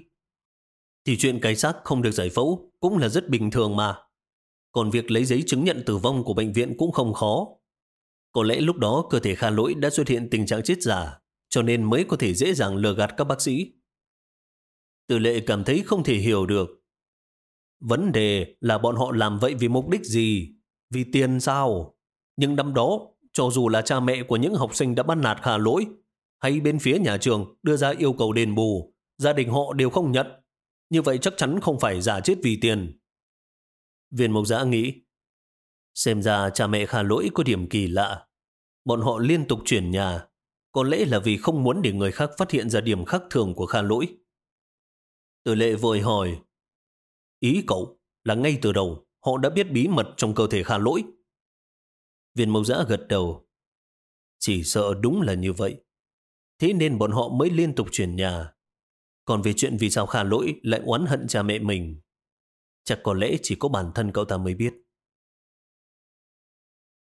thì chuyện cái xác không được giải phẫu cũng là rất bình thường mà. Còn việc lấy giấy chứng nhận tử vong của bệnh viện cũng không khó. Có lẽ lúc đó cơ thể Kha Lỗi đã xuất hiện tình trạng chết giả, cho nên mới có thể dễ dàng lừa gạt các bác sĩ. Từ lệ cảm thấy không thể hiểu được. Vấn đề là bọn họ làm vậy vì mục đích gì? Vì tiền sao? Nhưng năm đó, cho dù là cha mẹ của những học sinh đã bắt nạt Kha lỗi, hay bên phía nhà trường đưa ra yêu cầu đền bù, gia đình họ đều không nhận. Như vậy chắc chắn không phải giả chết vì tiền. Viên mộc giã nghĩ, xem ra cha mẹ khả lỗi có điểm kỳ lạ. Bọn họ liên tục chuyển nhà, có lẽ là vì không muốn để người khác phát hiện ra điểm khác thường của khả lỗi. Tử lệ vội hỏi, ý cậu là ngay từ đầu họ đã biết bí mật trong cơ thể khả lỗi. Viên Mâu giã gật đầu. Chỉ sợ đúng là như vậy. Thế nên bọn họ mới liên tục chuyển nhà. Còn về chuyện vì sao khả lỗi lại oán hận cha mẹ mình, chắc có lẽ chỉ có bản thân cậu ta mới biết.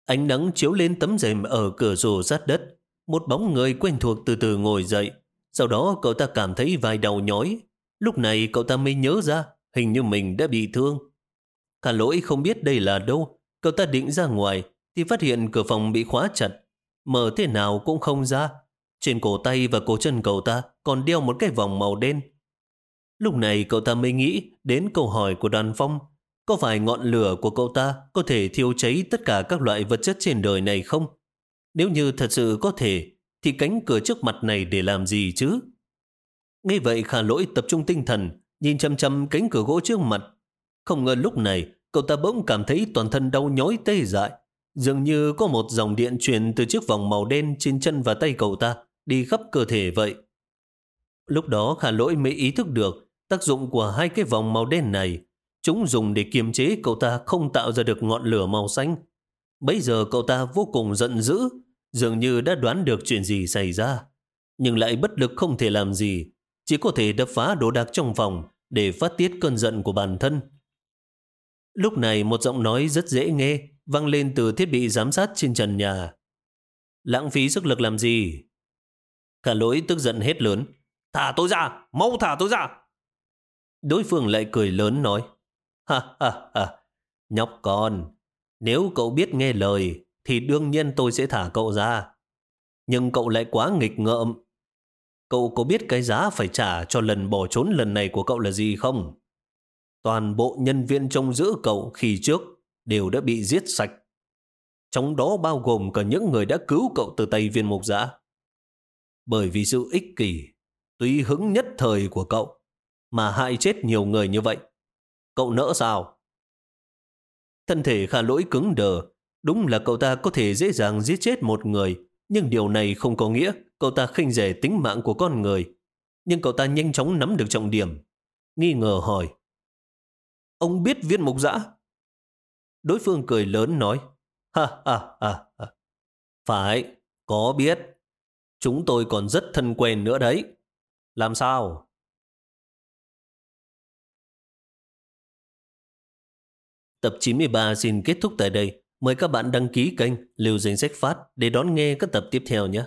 Ánh nắng chiếu lên tấm rèm ở cửa sổ sát đất. Một bóng người quen thuộc từ từ ngồi dậy. Sau đó cậu ta cảm thấy vai đầu nhói. Lúc này cậu ta mới nhớ ra, hình như mình đã bị thương. Cả lỗi không biết đây là đâu. Cậu ta định ra ngoài, thì phát hiện cửa phòng bị khóa chặt. Mở thế nào cũng không ra. Trên cổ tay và cổ chân cậu ta còn đeo một cái vòng màu đen. Lúc này cậu ta mới nghĩ đến câu hỏi của đoàn phong. Có phải ngọn lửa của cậu ta có thể thiêu cháy tất cả các loại vật chất trên đời này không? Nếu như thật sự có thể, thì cánh cửa trước mặt này để làm gì chứ? Ngay vậy khả lỗi tập trung tinh thần, nhìn chăm chăm cánh cửa gỗ trước mặt. Không ngờ lúc này, cậu ta bỗng cảm thấy toàn thân đau nhói tê dại. Dường như có một dòng điện truyền từ chiếc vòng màu đen trên chân và tay cậu ta đi khắp cơ thể vậy. Lúc đó khả lỗi mới ý thức được tác dụng của hai cái vòng màu đen này. Chúng dùng để kiềm chế cậu ta không tạo ra được ngọn lửa màu xanh. Bây giờ cậu ta vô cùng giận dữ, dường như đã đoán được chuyện gì xảy ra. Nhưng lại bất lực không thể làm gì, chỉ có thể đập phá đồ đạc trong phòng để phát tiết cơn giận của bản thân. Lúc này một giọng nói rất dễ nghe vang lên từ thiết bị giám sát trên trần nhà. Lãng phí sức lực làm gì? Cả lỗi tức giận hết lớn. Thả tôi ra! Mau thả tôi ra! Đối phương lại cười lớn nói. Ha ha ha! Nhóc con! Nếu cậu biết nghe lời thì đương nhiên tôi sẽ thả cậu ra. Nhưng cậu lại quá nghịch ngợm. Cậu có biết cái giá phải trả cho lần bỏ trốn lần này của cậu là gì không? Toàn bộ nhân viên trông giữ cậu khi trước đều đã bị giết sạch. Trong đó bao gồm cả những người đã cứu cậu từ tay viên mục giã. Bởi vì sự ích kỷ, tùy hứng nhất thời của cậu, mà hại chết nhiều người như vậy. Cậu nỡ sao? Thân thể khả lỗi cứng đờ, đúng là cậu ta có thể dễ dàng giết chết một người, nhưng điều này không có nghĩa cậu ta khinh rẻ tính mạng của con người. Nhưng cậu ta nhanh chóng nắm được trọng điểm. Nghi ngờ hỏi. Ông biết viên mục dã Đối phương cười lớn nói. Ha ha ha ha. Phải, có biết. Chúng tôi còn rất thân quen nữa đấy. Làm sao? Tập 93 xin kết thúc tại đây. Mời các bạn đăng ký kênh, Lưu Danh Sách Phát để đón nghe các tập tiếp theo nhé.